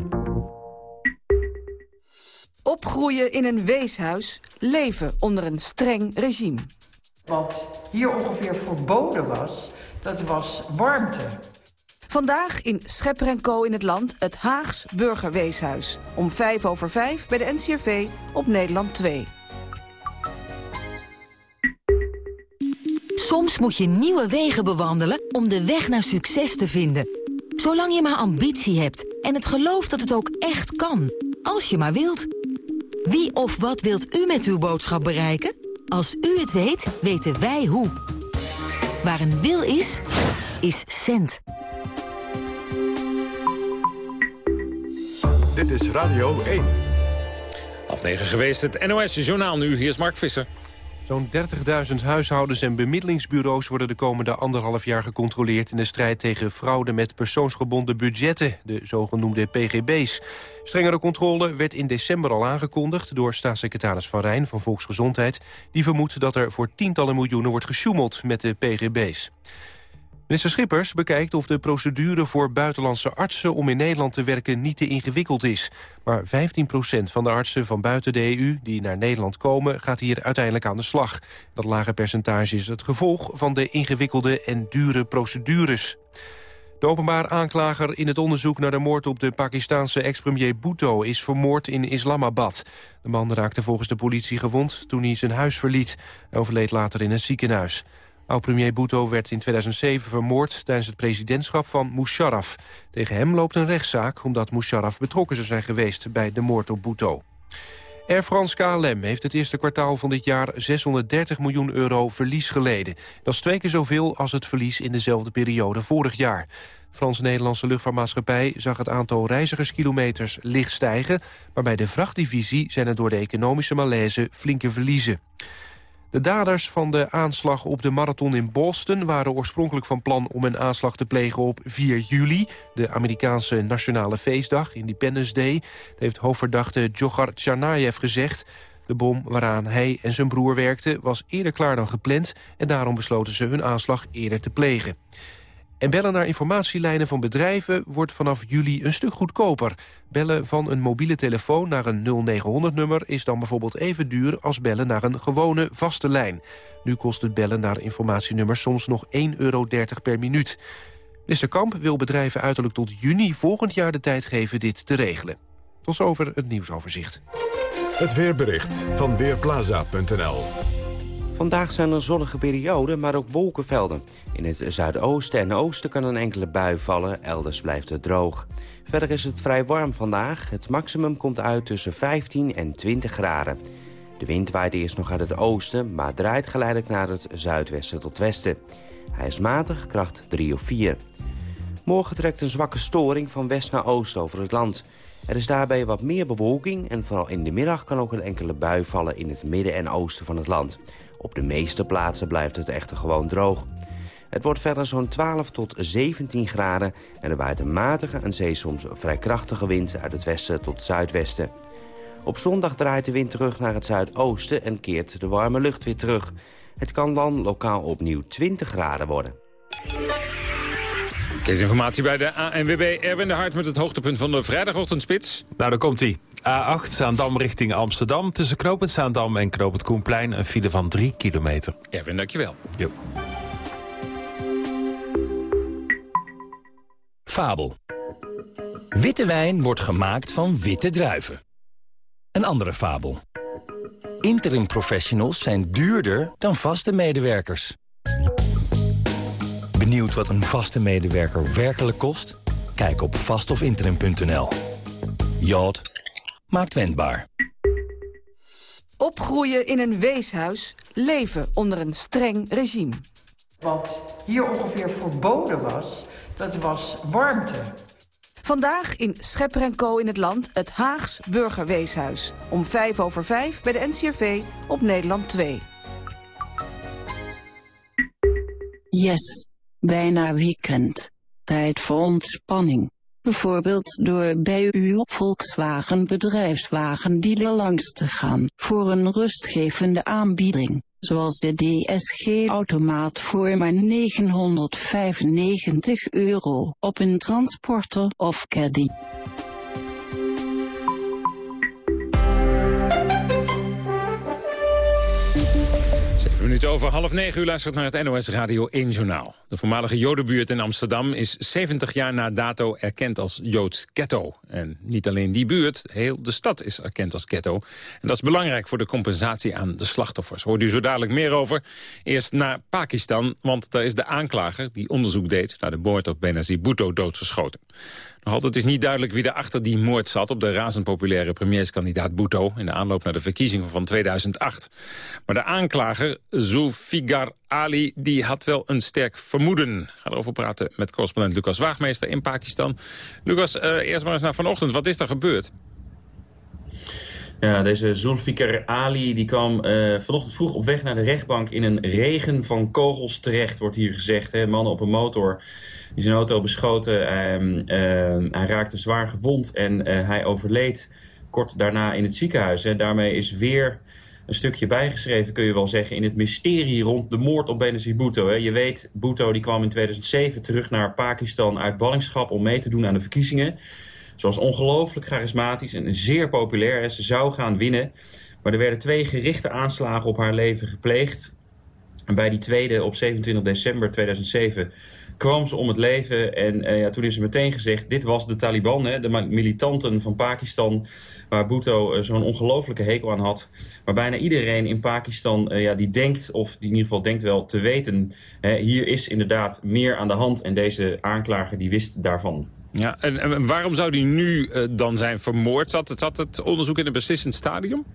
Opgroeien in een weeshuis, leven onder een streng regime. Wat hier ongeveer verboden was, dat was warmte. Vandaag in Schepper en Co in het land het Haags Burgerweeshuis. Om vijf over vijf bij de NCRV op Nederland 2. Soms moet je nieuwe wegen bewandelen om de weg naar succes te vinden. Zolang je maar ambitie hebt en het geloof dat het ook echt kan. Als je maar wilt. Wie of wat wilt u met uw boodschap bereiken? Als u het weet, weten wij hoe. Waar een wil is, is cent. Dit is Radio 1. Half negen geweest, het NOS-journaal nu. Hier is Mark Visser. Zo'n 30.000 huishoudens en bemiddelingsbureaus worden de komende anderhalf jaar gecontroleerd in de strijd tegen fraude met persoonsgebonden budgetten, de zogenoemde PGB's. Strengere controle werd in december al aangekondigd door staatssecretaris Van Rijn van Volksgezondheid. Die vermoedt dat er voor tientallen miljoenen wordt gesjoemeld met de PGB's. Minister Schippers bekijkt of de procedure voor buitenlandse artsen om in Nederland te werken niet te ingewikkeld is. Maar 15% van de artsen van buiten de EU die naar Nederland komen gaat hier uiteindelijk aan de slag. Dat lage percentage is het gevolg van de ingewikkelde en dure procedures. De openbaar aanklager in het onderzoek naar de moord op de Pakistanse ex-premier Bhutto is vermoord in Islamabad. De man raakte volgens de politie gewond toen hij zijn huis verliet. Hij overleed later in een ziekenhuis. Oud-premier Bhutto werd in 2007 vermoord tijdens het presidentschap van Musharraf. Tegen hem loopt een rechtszaak omdat Musharraf betrokken zou zijn geweest bij de moord op Bhutto. Air France KLM heeft het eerste kwartaal van dit jaar 630 miljoen euro verlies geleden. Dat is twee keer zoveel als het verlies in dezelfde periode vorig jaar. De Frans-Nederlandse luchtvaartmaatschappij zag het aantal reizigerskilometers licht stijgen... maar bij de vrachtdivisie zijn er door de economische malaise flinke verliezen. De daders van de aanslag op de marathon in Boston... waren oorspronkelijk van plan om een aanslag te plegen op 4 juli... de Amerikaanse nationale feestdag, Independence Day. Dat heeft hoofdverdachte Djokhar Tsarnaev gezegd. De bom waaraan hij en zijn broer werkten was eerder klaar dan gepland... en daarom besloten ze hun aanslag eerder te plegen. En bellen naar informatielijnen van bedrijven wordt vanaf juli een stuk goedkoper. Bellen van een mobiele telefoon naar een 0900-nummer is dan bijvoorbeeld even duur als bellen naar een gewone vaste lijn. Nu kost het bellen naar informatienummers soms nog 1,30 euro per minuut. Minister Kamp wil bedrijven uiterlijk tot juni volgend jaar de tijd geven dit te regelen. Tot zover het nieuwsoverzicht. Het weerbericht van Weerplaza.nl Vandaag zijn er zonnige perioden, maar ook wolkenvelden. In het zuidoosten en oosten kan een enkele bui vallen, elders blijft het droog. Verder is het vrij warm vandaag. Het maximum komt uit tussen 15 en 20 graden. De wind waait eerst nog uit het oosten, maar draait geleidelijk naar het zuidwesten tot westen. Hij is matig, kracht 3 of 4. Morgen trekt een zwakke storing van west naar oost over het land. Er is daarbij wat meer bewolking en vooral in de middag kan ook een enkele bui vallen in het midden en oosten van het land. Op de meeste plaatsen blijft het echter gewoon droog. Het wordt verder zo'n 12 tot 17 graden en er waait een matige en zee soms vrij krachtige wind uit het westen tot zuidwesten. Op zondag draait de wind terug naar het zuidoosten en keert de warme lucht weer terug. Het kan dan lokaal opnieuw 20 graden worden. Keesinformatie bij de ANWB. Erwin de Hart met het hoogtepunt van de vrijdagochtendspits. Nou, daar komt hij. A8 Zaandam richting Amsterdam. Tussen Knoopend Zaandam en Knoopend Koenplein een file van 3 kilometer. Erwin, dankjewel. Jo. Fabel. Witte wijn wordt gemaakt van witte druiven. Een andere fabel. Interim professionals zijn duurder dan vaste medewerkers. Benieuwd wat een vaste medewerker werkelijk kost? Kijk op vastofinterim.nl. Jod maakt wendbaar. Opgroeien in een weeshuis, leven onder een streng regime. Wat hier ongeveer verboden was, dat was warmte. Vandaag in Schepper en Co in het land het Haags Burgerweeshuis. Om vijf over vijf bij de NCRV op Nederland 2. Yes, bijna weekend. Tijd voor ontspanning. Bijvoorbeeld door bij uw Volkswagen bedrijfswagendealer langs te gaan voor een rustgevende aanbieding. Zoals de DSG-automaat voor maar 995 euro op een transporter of caddy. Zeven minuten over half negen. U luistert naar het NOS Radio 1 Journaal. De voormalige Jodenbuurt in Amsterdam is 70 jaar na dato erkend als Joods ghetto. En niet alleen die buurt, heel de stad is erkend als ghetto. En dat is belangrijk voor de compensatie aan de slachtoffers. Hoort u zo dadelijk meer over. Eerst naar Pakistan, want daar is de aanklager die onderzoek deed... naar de moord op Benazir Bhutto doodgeschoten. Nog altijd is niet duidelijk wie er achter die moord zat... op de razend populaire premierskandidaat Bhutto... in de aanloop naar de verkiezingen van 2008. Maar de aanklager, Zulfigar Ali, die had wel een sterk vermoeden. Ik ga erover praten met correspondent Lucas Waagmeester in Pakistan. Lucas, uh, eerst maar eens naar vanochtend. Wat is er gebeurd? Ja, deze Zulfikar Ali die kwam uh, vanochtend vroeg op weg naar de rechtbank... in een regen van kogels terecht, wordt hier gezegd. Hè? Mannen op een motor die zijn auto beschoten. Uh, hij raakte zwaar gewond en uh, hij overleed kort daarna in het ziekenhuis. En daarmee is weer een stukje bijgeschreven, kun je wel zeggen... in het mysterie rond de moord op Benazir Bhutto. Hè. Je weet, Bhutto die kwam in 2007 terug naar Pakistan uit ballingschap... om mee te doen aan de verkiezingen. Ze was ongelooflijk charismatisch en zeer populair. Ze zou gaan winnen. Maar er werden twee gerichte aanslagen op haar leven gepleegd. En bij die tweede op 27 december 2007 kwam ze om het leven. En uh, ja, toen is er meteen gezegd, dit was de Taliban, hè, de militanten van Pakistan... waar Bhutto uh, zo'n ongelofelijke hekel aan had. Maar bijna iedereen in Pakistan uh, ja, die denkt, of die in ieder geval denkt wel te weten... hier is inderdaad meer aan de hand en deze aanklager die wist daarvan. Ja, en, en waarom zou die nu dan zijn vermoord? Zat, zat het onderzoek in een beslissend stadium?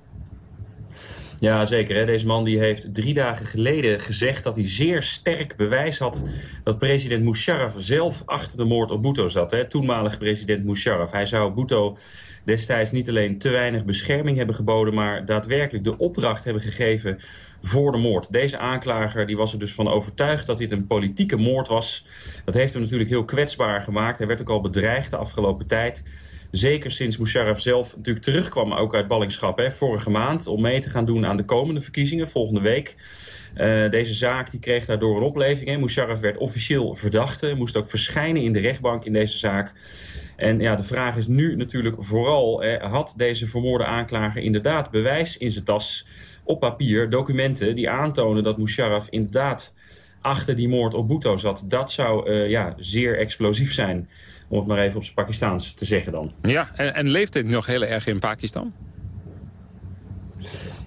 Ja, zeker. Hè. Deze man die heeft drie dagen geleden gezegd dat hij zeer sterk bewijs had... dat president Musharraf zelf achter de moord op Bhutto zat. Hè. Toenmalige president Musharraf. Hij zou Bhutto destijds niet alleen te weinig bescherming hebben geboden... maar daadwerkelijk de opdracht hebben gegeven voor de moord. Deze aanklager die was er dus van overtuigd dat dit een politieke moord was. Dat heeft hem natuurlijk heel kwetsbaar gemaakt. Hij werd ook al bedreigd de afgelopen tijd... Zeker sinds Musharraf zelf natuurlijk terugkwam ook uit ballingschap hè, vorige maand... om mee te gaan doen aan de komende verkiezingen volgende week. Uh, deze zaak die kreeg daardoor een opleving. Hè. Musharraf werd officieel verdachte, moest ook verschijnen in de rechtbank in deze zaak. En ja, de vraag is nu natuurlijk vooral... Had deze vermoorde aanklager inderdaad bewijs in zijn tas op papier... documenten die aantonen dat Musharraf inderdaad achter die moord op Bhutto zat. Dat zou uh, ja, zeer explosief zijn om het maar even op zijn Pakistaans te zeggen dan. Ja, en, en leeft dit nog heel erg in Pakistan?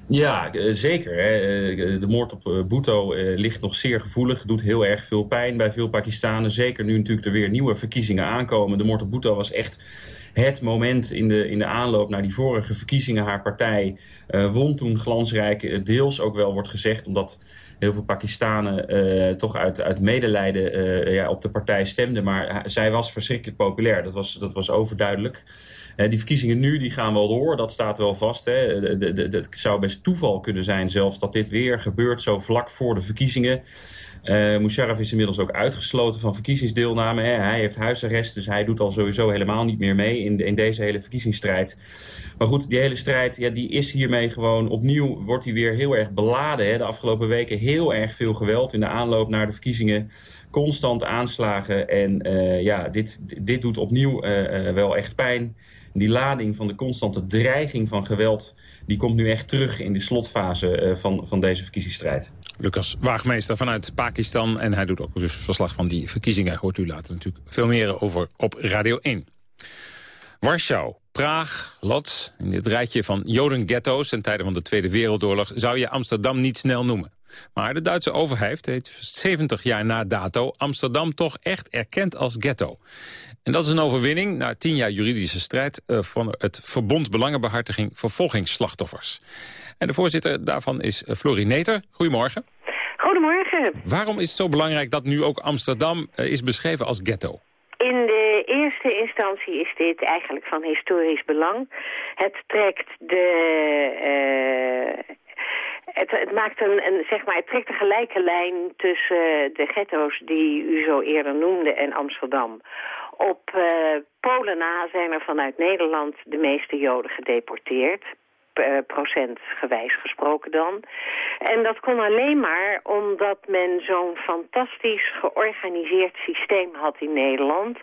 Ja, eh, zeker. Hè. Eh, De moord op eh, Bhutto eh, ligt nog zeer gevoelig. Doet heel erg veel pijn bij veel Pakistanen. Zeker nu natuurlijk er weer nieuwe verkiezingen aankomen. De moord op Bhutto was echt het moment in de, in de aanloop naar die vorige verkiezingen. Haar partij eh, won toen glansrijk. Eh, Deels ook wel wordt gezegd omdat heel veel Pakistanen eh, toch uit, uit medelijden eh, ja, op de partij stemden. Maar zij was verschrikkelijk populair. Dat was, dat was overduidelijk. Eh, die verkiezingen nu die gaan wel door, dat staat wel vast. Hè. Het zou best toeval kunnen zijn zelfs dat dit weer gebeurt zo vlak voor de verkiezingen. Musharraf is inmiddels ook uitgesloten van verkiezingsdeelname. Hè. Hij heeft huisarrest, dus hij doet al sowieso helemaal niet meer mee in, in deze hele verkiezingsstrijd. Maar goed, die hele strijd ja, die is hiermee gewoon opnieuw, wordt die weer heel erg beladen. Hè. De afgelopen weken heel erg veel geweld in de aanloop naar de verkiezingen. Constant aanslagen en eh, ja, dit, dit doet opnieuw eh, wel echt pijn. Die lading van de constante dreiging van geweld... die komt nu echt terug in de slotfase eh, van, van deze verkiezingsstrijd. Lucas Waagmeester vanuit Pakistan. En hij doet ook dus verslag van die verkiezingen. Hoort u later natuurlijk veel meer over op Radio 1. Warschau, Praag, Lodz. In dit rijtje van jodenghetto's ten tijde van de Tweede Wereldoorlog... zou je Amsterdam niet snel noemen. Maar de Duitse overheid heeft 70 jaar na dato Amsterdam toch echt erkend als ghetto. En dat is een overwinning na tien jaar juridische strijd... eh, van het Verbond Belangenbehartiging Vervolgingsslachtoffers. En de voorzitter daarvan is eh, Florie Neter. Goedemorgen. Goedemorgen. Waarom is het zo belangrijk dat nu ook Amsterdam eh, is beschreven als ghetto? In de eerste instantie is dit eigenlijk van historisch belang. Het trekt de... het, het maakt een, een, zeg maar, het trekt een gelijke lijn tussen de ghetto's die u zo eerder noemde en Amsterdam. Op eh, Polen na zijn er vanuit Nederland de meeste Joden gedeporteerd. Procentgewijs gesproken dan. En dat kon alleen maar omdat men zo'n fantastisch georganiseerd systeem had in Nederland.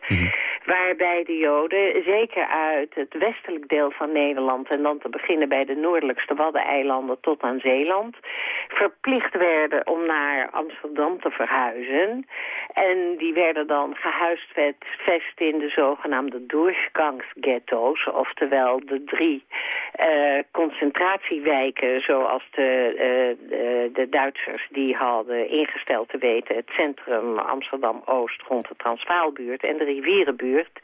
Waarbij de Joden, zeker uit het westelijk deel van Nederland... en dan te beginnen bij de noordelijkste Waddeneilanden tot aan Zeeland... verplicht werden om naar Amsterdam te verhuizen. En die werden dan gehuisvest in de zogenaamde Durchgangsghetto's... oftewel de drie eh, concentratiewijken zoals de, eh, de, de Duitsers die hadden ingesteld te weten... het centrum Amsterdam-Oost rond de Transvaalbuurt en de rivierenbuurt.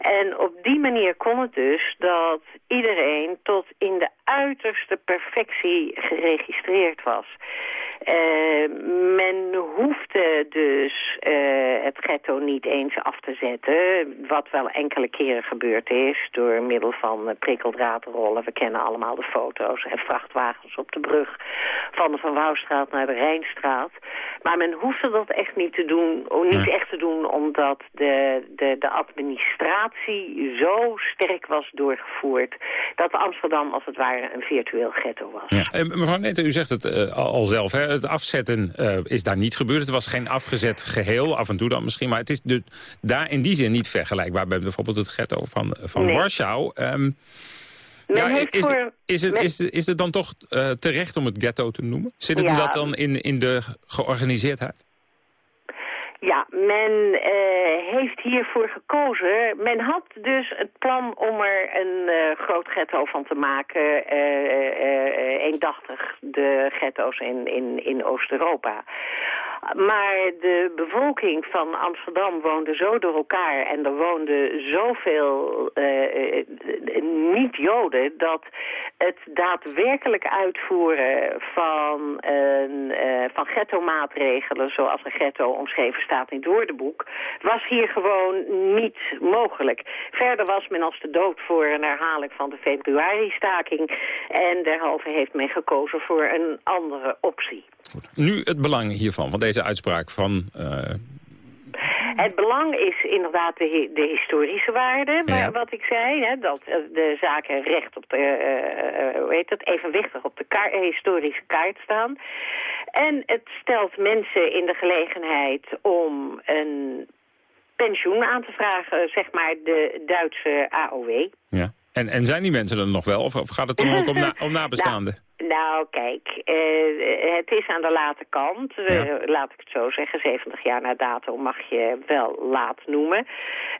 En op die manier kon het dus dat iedereen tot in de uiterste perfectie geregistreerd was. Eh, men hoefde dus eh, het ghetto niet eens af te zetten. Wat wel enkele keren gebeurd is door middel van uh, prikkeldraadrollen. We kennen allemaal de foto's en vrachtwagens op de brug van de Van Wouwstraat naar de Rijnstraat. Maar men hoefde dat echt niet te doen, niet echt te doen omdat de, de, de administratie zo sterk was doorgevoerd dat Amsterdam als het ware een virtueel ghetto was. Ja. Eh, mevrouw Neter, u zegt het eh, al al zelf. Hè? Het afzetten eh, is daar niet gebeurd. Het was geen afgezet geheel, af en toe dan misschien. Maar het is dus daar in die zin niet vergelijkbaar bij bijvoorbeeld het ghetto van, van Nee. Warschau. Ehm, ja, is, voor- is, het, men- is, het, is het dan toch eh, terecht om het ghetto te noemen? Zit het Ja. dat dan in, in de georganiseerdheid? Ja, men eh, heeft hiervoor gekozen. Men had dus het plan om er een eh, groot ghetto van te maken. eh, eendachtig de ghetto's in, in, in Oost-Europa. Maar de bevolking van Amsterdam woonde zo door elkaar... en er woonden zoveel eh, eh, niet-Joden... dat het daadwerkelijk uitvoeren van, een, eh, van ghetto-maatregelen... zoals een ghetto omschreven staat in het woordenboek... was hier gewoon niet mogelijk. Verder was men als de dood voor een herhaling van de februari-staking... en derhalve heeft men gekozen voor een andere optie. Nu het belang hiervan, van deze uitspraak van... eh, Het belang is inderdaad de, de historische waarde, waar- Ja. wat ik zei. Hè, dat eh, de zaken recht op de, eh, hoe heet het, evenwichtig op de historische kaart staan. En het stelt mensen in de gelegenheid om een pensioen aan te vragen, zeg maar de Duitse AOW. ja. en, en zijn die mensen er nog wel? Of, of gaat het dan ook om, na, om [LAUGHS] nabestaanden? Nou, kijk, eh, het is aan de late kant. Eh, laat ik het zo zeggen, 70 jaar na datum mag je wel laat noemen.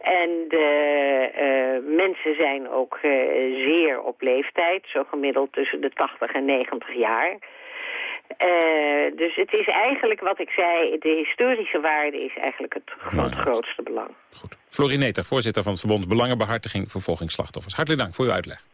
En de eh, mensen zijn ook zeer op leeftijd, zo gemiddeld tussen de 80 en 90 jaar. Dus het is eigenlijk wat ik zei, de historische waarde is eigenlijk het, het grootste belang. Florin Neter, voorzitter van het Verbond Belangenbehartiging Vervolgingsslachtoffers. Hartelijk dank voor uw uitleg.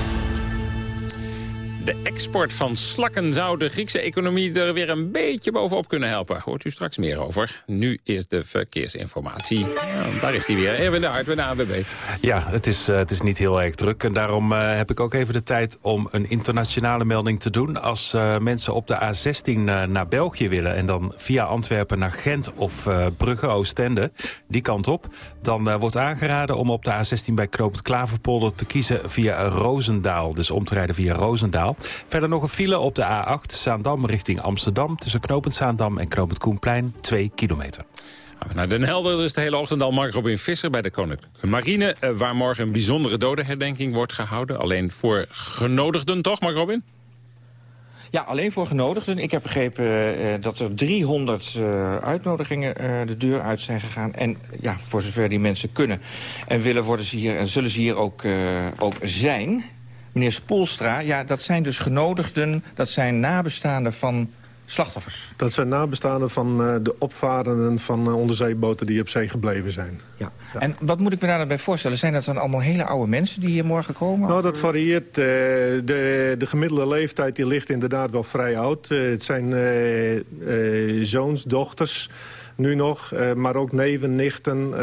De export van slakken zou de Griekse economie er weer een beetje bovenop kunnen helpen. Hoort u straks meer over. Nu is de verkeersinformatie. Ja, daar is hij weer. Erwin de Hart, bij de AWB. Ja, het is, eh, het is niet heel erg druk. En daarom eh, heb ik ook even de tijd om een internationale melding te doen. Als eh, mensen op de A16 eh, naar België willen... en dan via Antwerpen naar Gent of Brugge, Oostende, die kant op... dan wordt aangeraden om op de A16 bij Knoop Klaverpolder te kiezen via Roosendaal. Dus om te rijden via Roosendaal. Verder nog een file op de A8, Zaandam richting Amsterdam... tussen Knopend Zaandam en Knopend Koenplein, 2 kilometer. Naar Den Helder. Er is de hele ochtend al Mark Robin Visser bij de Koninklijke Marine... eh, waar morgen een bijzondere dodenherdenking wordt gehouden. Alleen voor genodigden, toch, Mark Robin? Ja, alleen voor genodigden. Ik heb begrepen eh, dat er 300 eh, uitnodigingen eh, de deur uit zijn gegaan. En ja, voor zover die mensen kunnen en willen, worden ze hier, en zullen ze hier ook, eh, ook zijn. Meneer Spoelstra, ja, dat zijn dus genodigden, dat zijn nabestaanden van slachtoffers. Dat zijn nabestaanden van eh, de opvarenden van eh, onderzeeboten die op zee gebleven zijn. Ja. En wat moet ik me daar dan bij voorstellen? Zijn dat dan allemaal hele oude mensen die hier morgen komen? Nou, dat varieert. eh, de, de gemiddelde leeftijd die ligt inderdaad wel vrij oud. Het zijn zoons, dochters nu nog, maar ook neven, nichten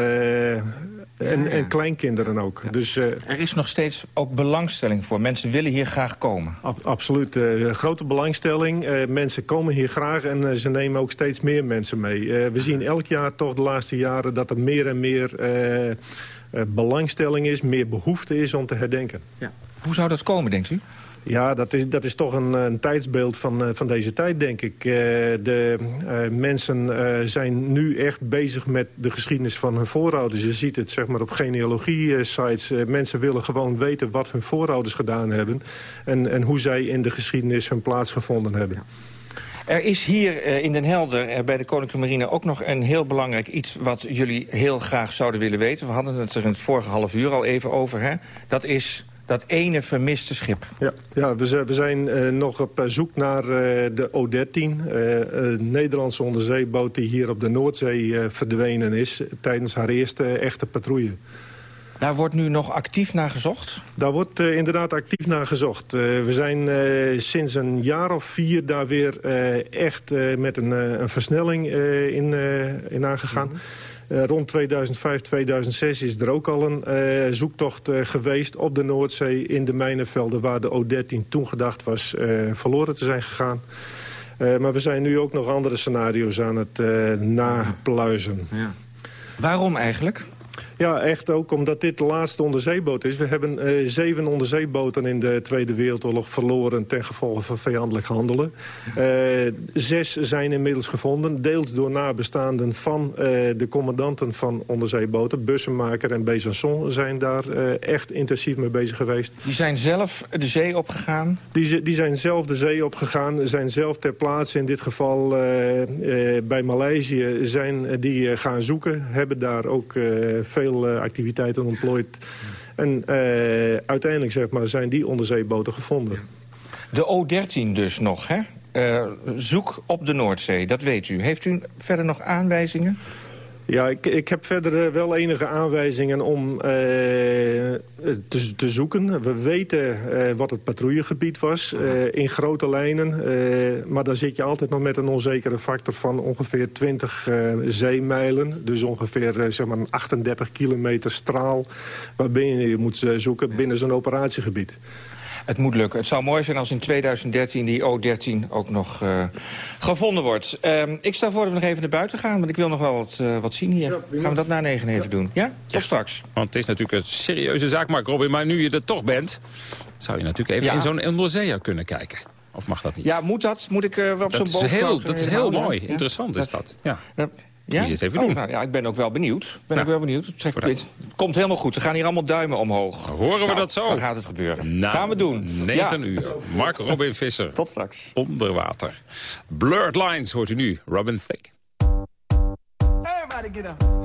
en, en kleinkinderen ook. Dus, eh, Er is nog steeds ook belangstelling voor. Mensen willen hier graag komen. Ab- absoluut. eh, grote belangstelling. Eh, mensen komen hier graag en ze nemen ook steeds meer mensen mee. Eh, we zien elk jaar toch de laatste jaren dat er meer en meer eh, eh, belangstelling is, meer behoefte is om te herdenken. Ja. Hoe zou dat komen, denkt u? Ja, dat is, dat is toch een, een tijdsbeeld van, eh, van deze tijd, denk ik. Eh, de eh, mensen zijn nu echt bezig met de geschiedenis van hun voorouders. Je ziet het zeg maar, op genealogie-sites. Mensen willen gewoon weten wat hun voorouders gedaan hebben... en, en hoe zij in de geschiedenis hun plaats gevonden hebben. Er is hier in Den Helder bij de Koninklijke Marine ook nog een heel belangrijk iets... wat jullie heel graag zouden willen weten. We hadden het er in het vorige half uur al even over. Hè? Dat is dat ene vermiste schip. Ja, ja we, zijn, we zijn eh, nog op eh, zoek naar eh, de O-13. eh, een Nederlandse onderzeeboot die hier op de Noordzee verdwenen is... tijdens haar eerste echte patrouille. Daar wordt nu nog actief naar gezocht? Daar wordt inderdaad actief naar gezocht. We zijn sinds een jaar of vier daar weer echt met een, een versnelling in, in aangegaan. Eh, rond 2005, 2006 is er ook al een eh, zoektocht eh, geweest op de Noordzee... in de mijnenvelden waar de O-13 toen gedacht was eh, verloren te zijn gegaan. Eh, maar we zijn nu ook nog andere scenario's aan het eh, napluizen. Ja. Waarom eigenlijk? Ja, echt ook omdat dit de laatste onderzeeboot is. We hebben eh, zeven onderzeeboten in de Tweede Wereldoorlog verloren... ten gevolge van vijandelijk handelen. Eh, zes zijn inmiddels gevonden. Deels door nabestaanden van eh, de commandanten van onderzeeboten. Bussenmaker en Besançon zijn daar echt intensief mee bezig geweest. Die zijn zelf de zee opgegaan? Die, die zijn zelf de zee opgegaan. Zijn zelf ter plaatse, in dit geval bij Maleisië, zijn die gaan zoeken. Hebben daar ook veel eh, activiteiten ontplooid. En eh, uiteindelijk zeg maar, zijn die onderzeeboten gevonden. De O-13 dus nog, hè? Eh, zoek op de Noordzee, dat weet u. Heeft u verder nog aanwijzingen? Ja, ik, ik heb verder eh, wel enige aanwijzingen om eh, te, te zoeken. We weten eh, wat het patrouillegebied was in grote lijnen. maar dan zit je altijd nog met een onzekere factor van ongeveer 20 eh, zeemijlen. Dus ongeveer zeg maar een 38 kilometer straal waarbinnen je moet zoeken binnen zo'n operatiegebied. Het moet lukken. Het zou mooi zijn als in 2013 die O-13 ook nog eh, gevonden wordt. Ehm, ik stel voor dat we nog even naar buiten gaan, want ik wil nog wel wat, eh, wat zien hier. gaan we dat na negen even doen? Ja? Tot straks. Want het is natuurlijk een serieuze zaak, Mark Robin. Maar nu je er toch bent, zou je natuurlijk even Ja. in zo'n onderzeeër kunnen kijken. Of mag dat niet? Ja, moet dat? Moet ik eh, wel op zo'n dat, boot is heel, dat is heel mooi. Ja? Interessant is dat. Ja. Ja. Moet je eens even Oh, doen. nou, ja, ik ben ook wel benieuwd. Ik ben Nou, ook wel benieuwd. Zeg, het komt helemaal goed. Er gaan hier allemaal duimen omhoog. Horen we Nou, dat zo? Dan gaat het gebeuren. Na gaan we doen. 9 Ja. uur. Mark Robin Visser. Tot straks. Onder water. Blurred Lines hoort u nu. Robin Thicke. Everybody get up.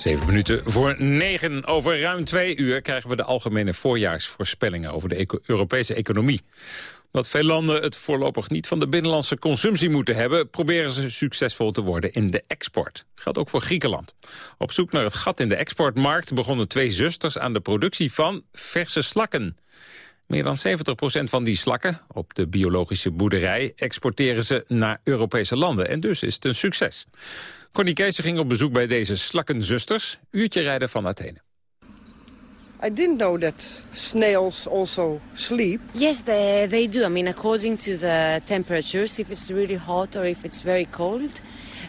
Zeven minuten voor negen. Over ruim twee uur krijgen we de algemene voorjaarsvoorspellingen over de Europese economie. Omdat veel landen het voorlopig niet van de binnenlandse consumptie moeten hebben... proberen ze succesvol te worden in de export. Geldt ook voor Griekenland. Op zoek naar het gat in de exportmarkt... begonnen twee zusters aan de productie van verse slakken. Meer dan 70% van die slakken op de biologische boerderij... exporteren ze naar Europese landen. En dus is het een succes. Connie Kees ging op bezoek bij deze slakkenzusters. Uurtje rijden van Athene. I didn't know that snails also sleep. Yes, they, they do. I mean, according to the temperatures, if it's really hot or if it's very cold,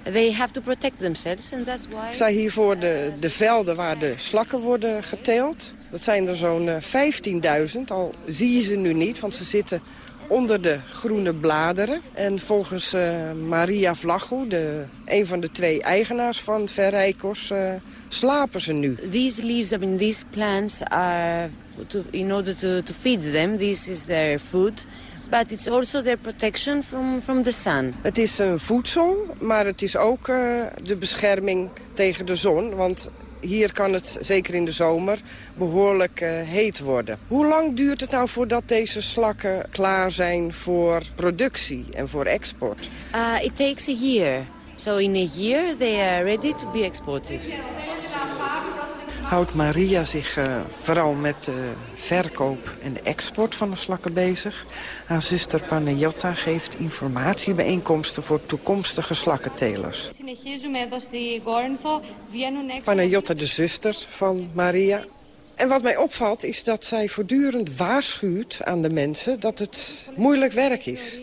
they have to protect themselves, and that's why... Ik sta hier voor de, de velden waar de slakken worden geteeld. Dat zijn er zo'n eh, 15.000, al zie je ze nu niet, want ze zitten onder de groene bladeren. En volgens eh, Maria Vlachou, de, een van de twee eigenaars van Verrijkos, eh, slapen ze nu. These leaves, I mean, these plants are, to, in order to, to feed them, this is their food. But it's also their protection from, from the sun. Het is een voedsel, maar het is ook eh, de bescherming tegen de zon. Want hier kan het, zeker in de zomer, behoorlijk eh, heet worden. Hoe lang duurt het nou voordat deze slakken klaar zijn voor productie en voor export? Uh, it takes a year. So in a year they are ready to be exported houdt Maria zich eh, vooral met de verkoop en de export van de slakken bezig. Haar zuster Panayotta geeft informatiebijeenkomsten voor toekomstige slakkentelers. Panayotta, de zuster van Maria, en wat mij opvalt is dat zij voortdurend waarschuwt aan de mensen dat het moeilijk werk is.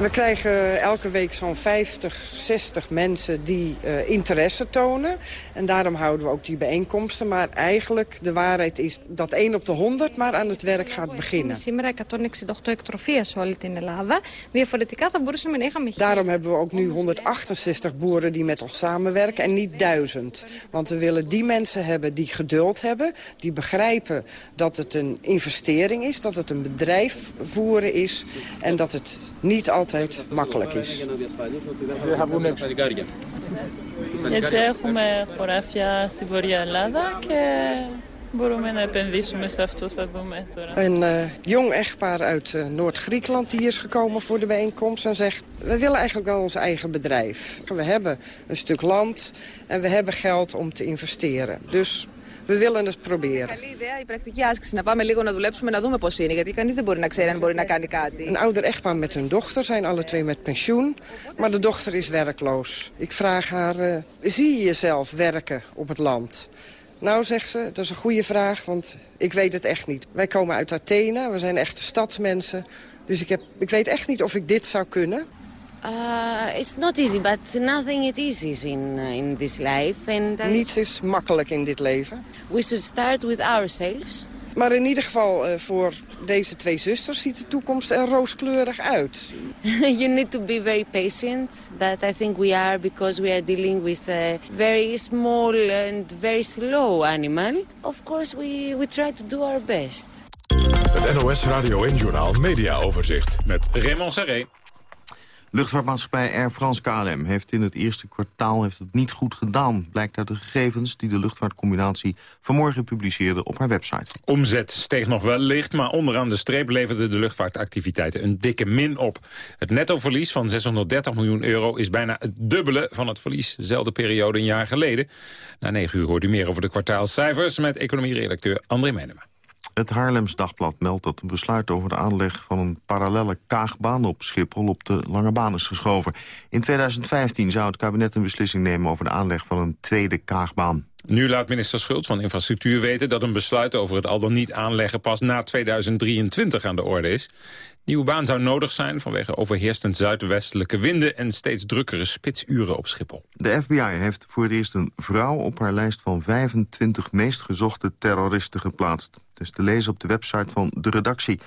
We krijgen elke week zo'n 50, 60 mensen die eh, interesse tonen. En daarom houden we ook die bijeenkomsten. Maar eigenlijk de waarheid is dat 1 op de 100 maar aan het werk gaat beginnen. Daarom hebben we ook nu 168 boeren die met ons samenwerken niet duizend. Want we willen die mensen hebben die geduld hebben... die begrijpen dat het een investering is, dat het een bedrijf voeren is... en dat het niet altijd makkelijk is μπορούμε να επενδύσουμε σε αυτό, θα δούμε τώρα. Een eh, jong echtpaar uit eh, Noord-Griekenland die hier is gekomen voor de bijeenkomst... en zegt, we willen eigenlijk wel ons eigen bedrijf. We hebben een stuk land en we hebben geld om te investeren. Dus we willen het proberen. Καλή ιδέα η πρακτική άσκηση. Να πάμε λίγο να δουλέψουμε, να δούμε πώ είναι. Γιατί κανεί δεν μπορεί να ξέρει αν μπορεί να κάνει κάτι. Een ouder echtpaar met hun dochter zijn alle twee met pensioen. Maar de dochter is werkloos. Ik vraag haar, eh, zie je jezelf werken op het land? Nou, zegt ze, dat is een goede vraag, want ik weet het echt niet. Wij komen uit Athene, we zijn echte stadsmensen. Dus ik, heb, ik weet echt niet of ik dit zou kunnen. Uh, it's not easy, but nothing it is easy in, uh, in this life. And I- Niets is makkelijk in dit leven. we should start with ourselves. Maar in ieder geval, eh, voor deze twee zusters ziet de toekomst er rooskleurig uit. [LAUGHS] you need to be very patient, but I think we are because we are dealing with a very small and very slow animal. Of course, we, we try to do our best. Het NOS Radio en Journal Media Overzicht. Met Raymond Serré. Luchtvaartmaatschappij Air France KLM heeft in het eerste kwartaal heeft het niet goed gedaan. Blijkt uit de gegevens die de luchtvaartcombinatie vanmorgen publiceerde op haar website. Omzet steeg nog wel licht, maar onderaan de streep leverden de luchtvaartactiviteiten een dikke min op. Het nettoverlies van 630 miljoen euro is bijna het dubbele van het verlies dezelfde periode een jaar geleden. Na negen uur hoort u meer over de kwartaalcijfers met economieredacteur André Menema. Het Haarlems Dagblad meldt dat een besluit over de aanleg van een parallelle kaagbaan op Schiphol op de lange baan is geschoven. In 2015 zou het kabinet een beslissing nemen over de aanleg van een tweede kaagbaan. Nu laat minister Schultz van Infrastructuur weten dat een besluit over het al dan niet aanleggen pas na 2023 aan de orde is. Nieuwe baan zou nodig zijn vanwege overheersend zuidwestelijke winden en steeds drukkere spitsuren op Schiphol. De FBI heeft voor het eerst een vrouw op haar lijst van 25 meest gezochte terroristen geplaatst. Het is te lezen op de website van de redactie.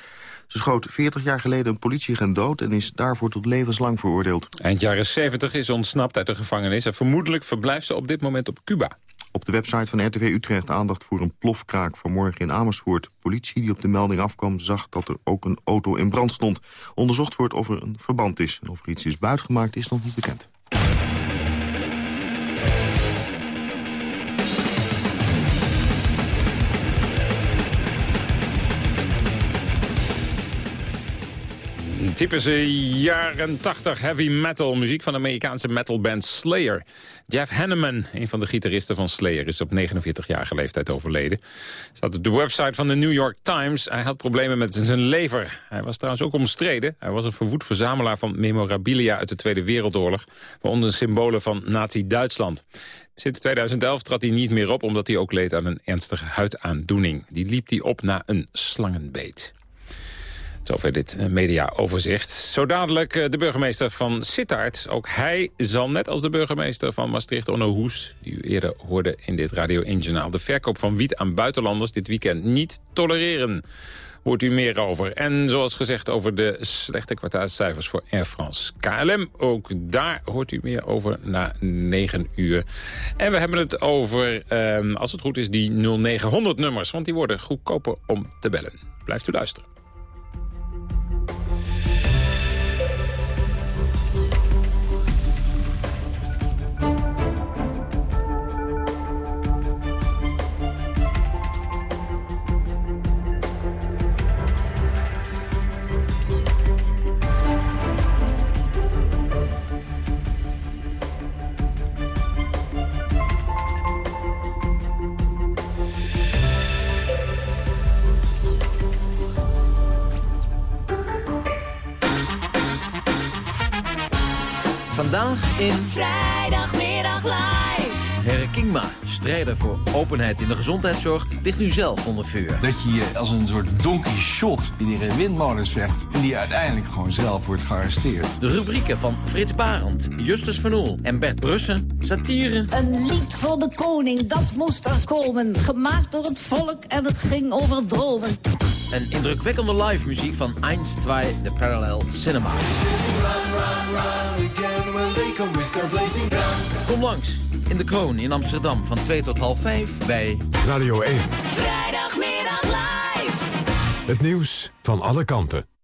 Ze schoot 40 jaar geleden een politieagent dood en is daarvoor tot levenslang veroordeeld. Eind jaren 70 is ontsnapt uit de gevangenis en vermoedelijk verblijft ze op dit moment op Cuba. Op de website van RTV Utrecht aandacht voor een plofkraak vanmorgen in Amersfoort. Politie die op de melding afkwam zag dat er ook een auto in brand stond. Onderzocht wordt of er een verband is. En of er iets is buitgemaakt is nog niet bekend. Typische jaren 80 heavy metal muziek van de Amerikaanse metalband Slayer. Jeff Hanneman, een van de gitaristen van Slayer, is op 49-jarige leeftijd overleden. Staat op de website van de New York Times. Hij had problemen met zijn lever. Hij was trouwens ook omstreden. Hij was een verwoed verzamelaar van memorabilia uit de Tweede Wereldoorlog, waaronder symbolen van Nazi-Duitsland. Sinds 2011 trad hij niet meer op omdat hij ook leed aan een ernstige huidaandoening. Die liep hij op na een slangenbeet. Zover dit eh, mediaoverzicht. Zo dadelijk eh, de burgemeester van Sittard. Ook hij zal net als de burgemeester van Maastricht, Onno Hoes... die u eerder hoorde in dit Radio 1 Journaal... de verkoop van wiet aan buitenlanders dit weekend niet tolereren. Hoort u meer over. En zoals gezegd over de slechte kwartaalcijfers voor Air France KLM. Ook daar hoort u meer over na 9 uur. En we hebben het over, ehm, als het goed is, die 0900-nummers. Want die worden goedkoper om te bellen. Blijft u luisteren. In Vrijdagmiddag live. Gerrit Kingma, strijder voor openheid in de gezondheidszorg, ligt nu zelf onder vuur. Dat je je als een soort donkey shot die in windmolens vecht... en die uiteindelijk gewoon zelf wordt gearresteerd. De rubrieken van Frits Barend, Justus Van Oel en Bert Brussen, satire... Een lied voor de koning, dat moest er komen. Gemaakt door het volk en het ging over dromen. En indrukwekkende live muziek van 1, 2, de Parallel Cinema. Kom langs in de Kroon in Amsterdam van 2 tot half 5 bij Radio 1. Vrijdagmiddag live. Het nieuws van alle kanten.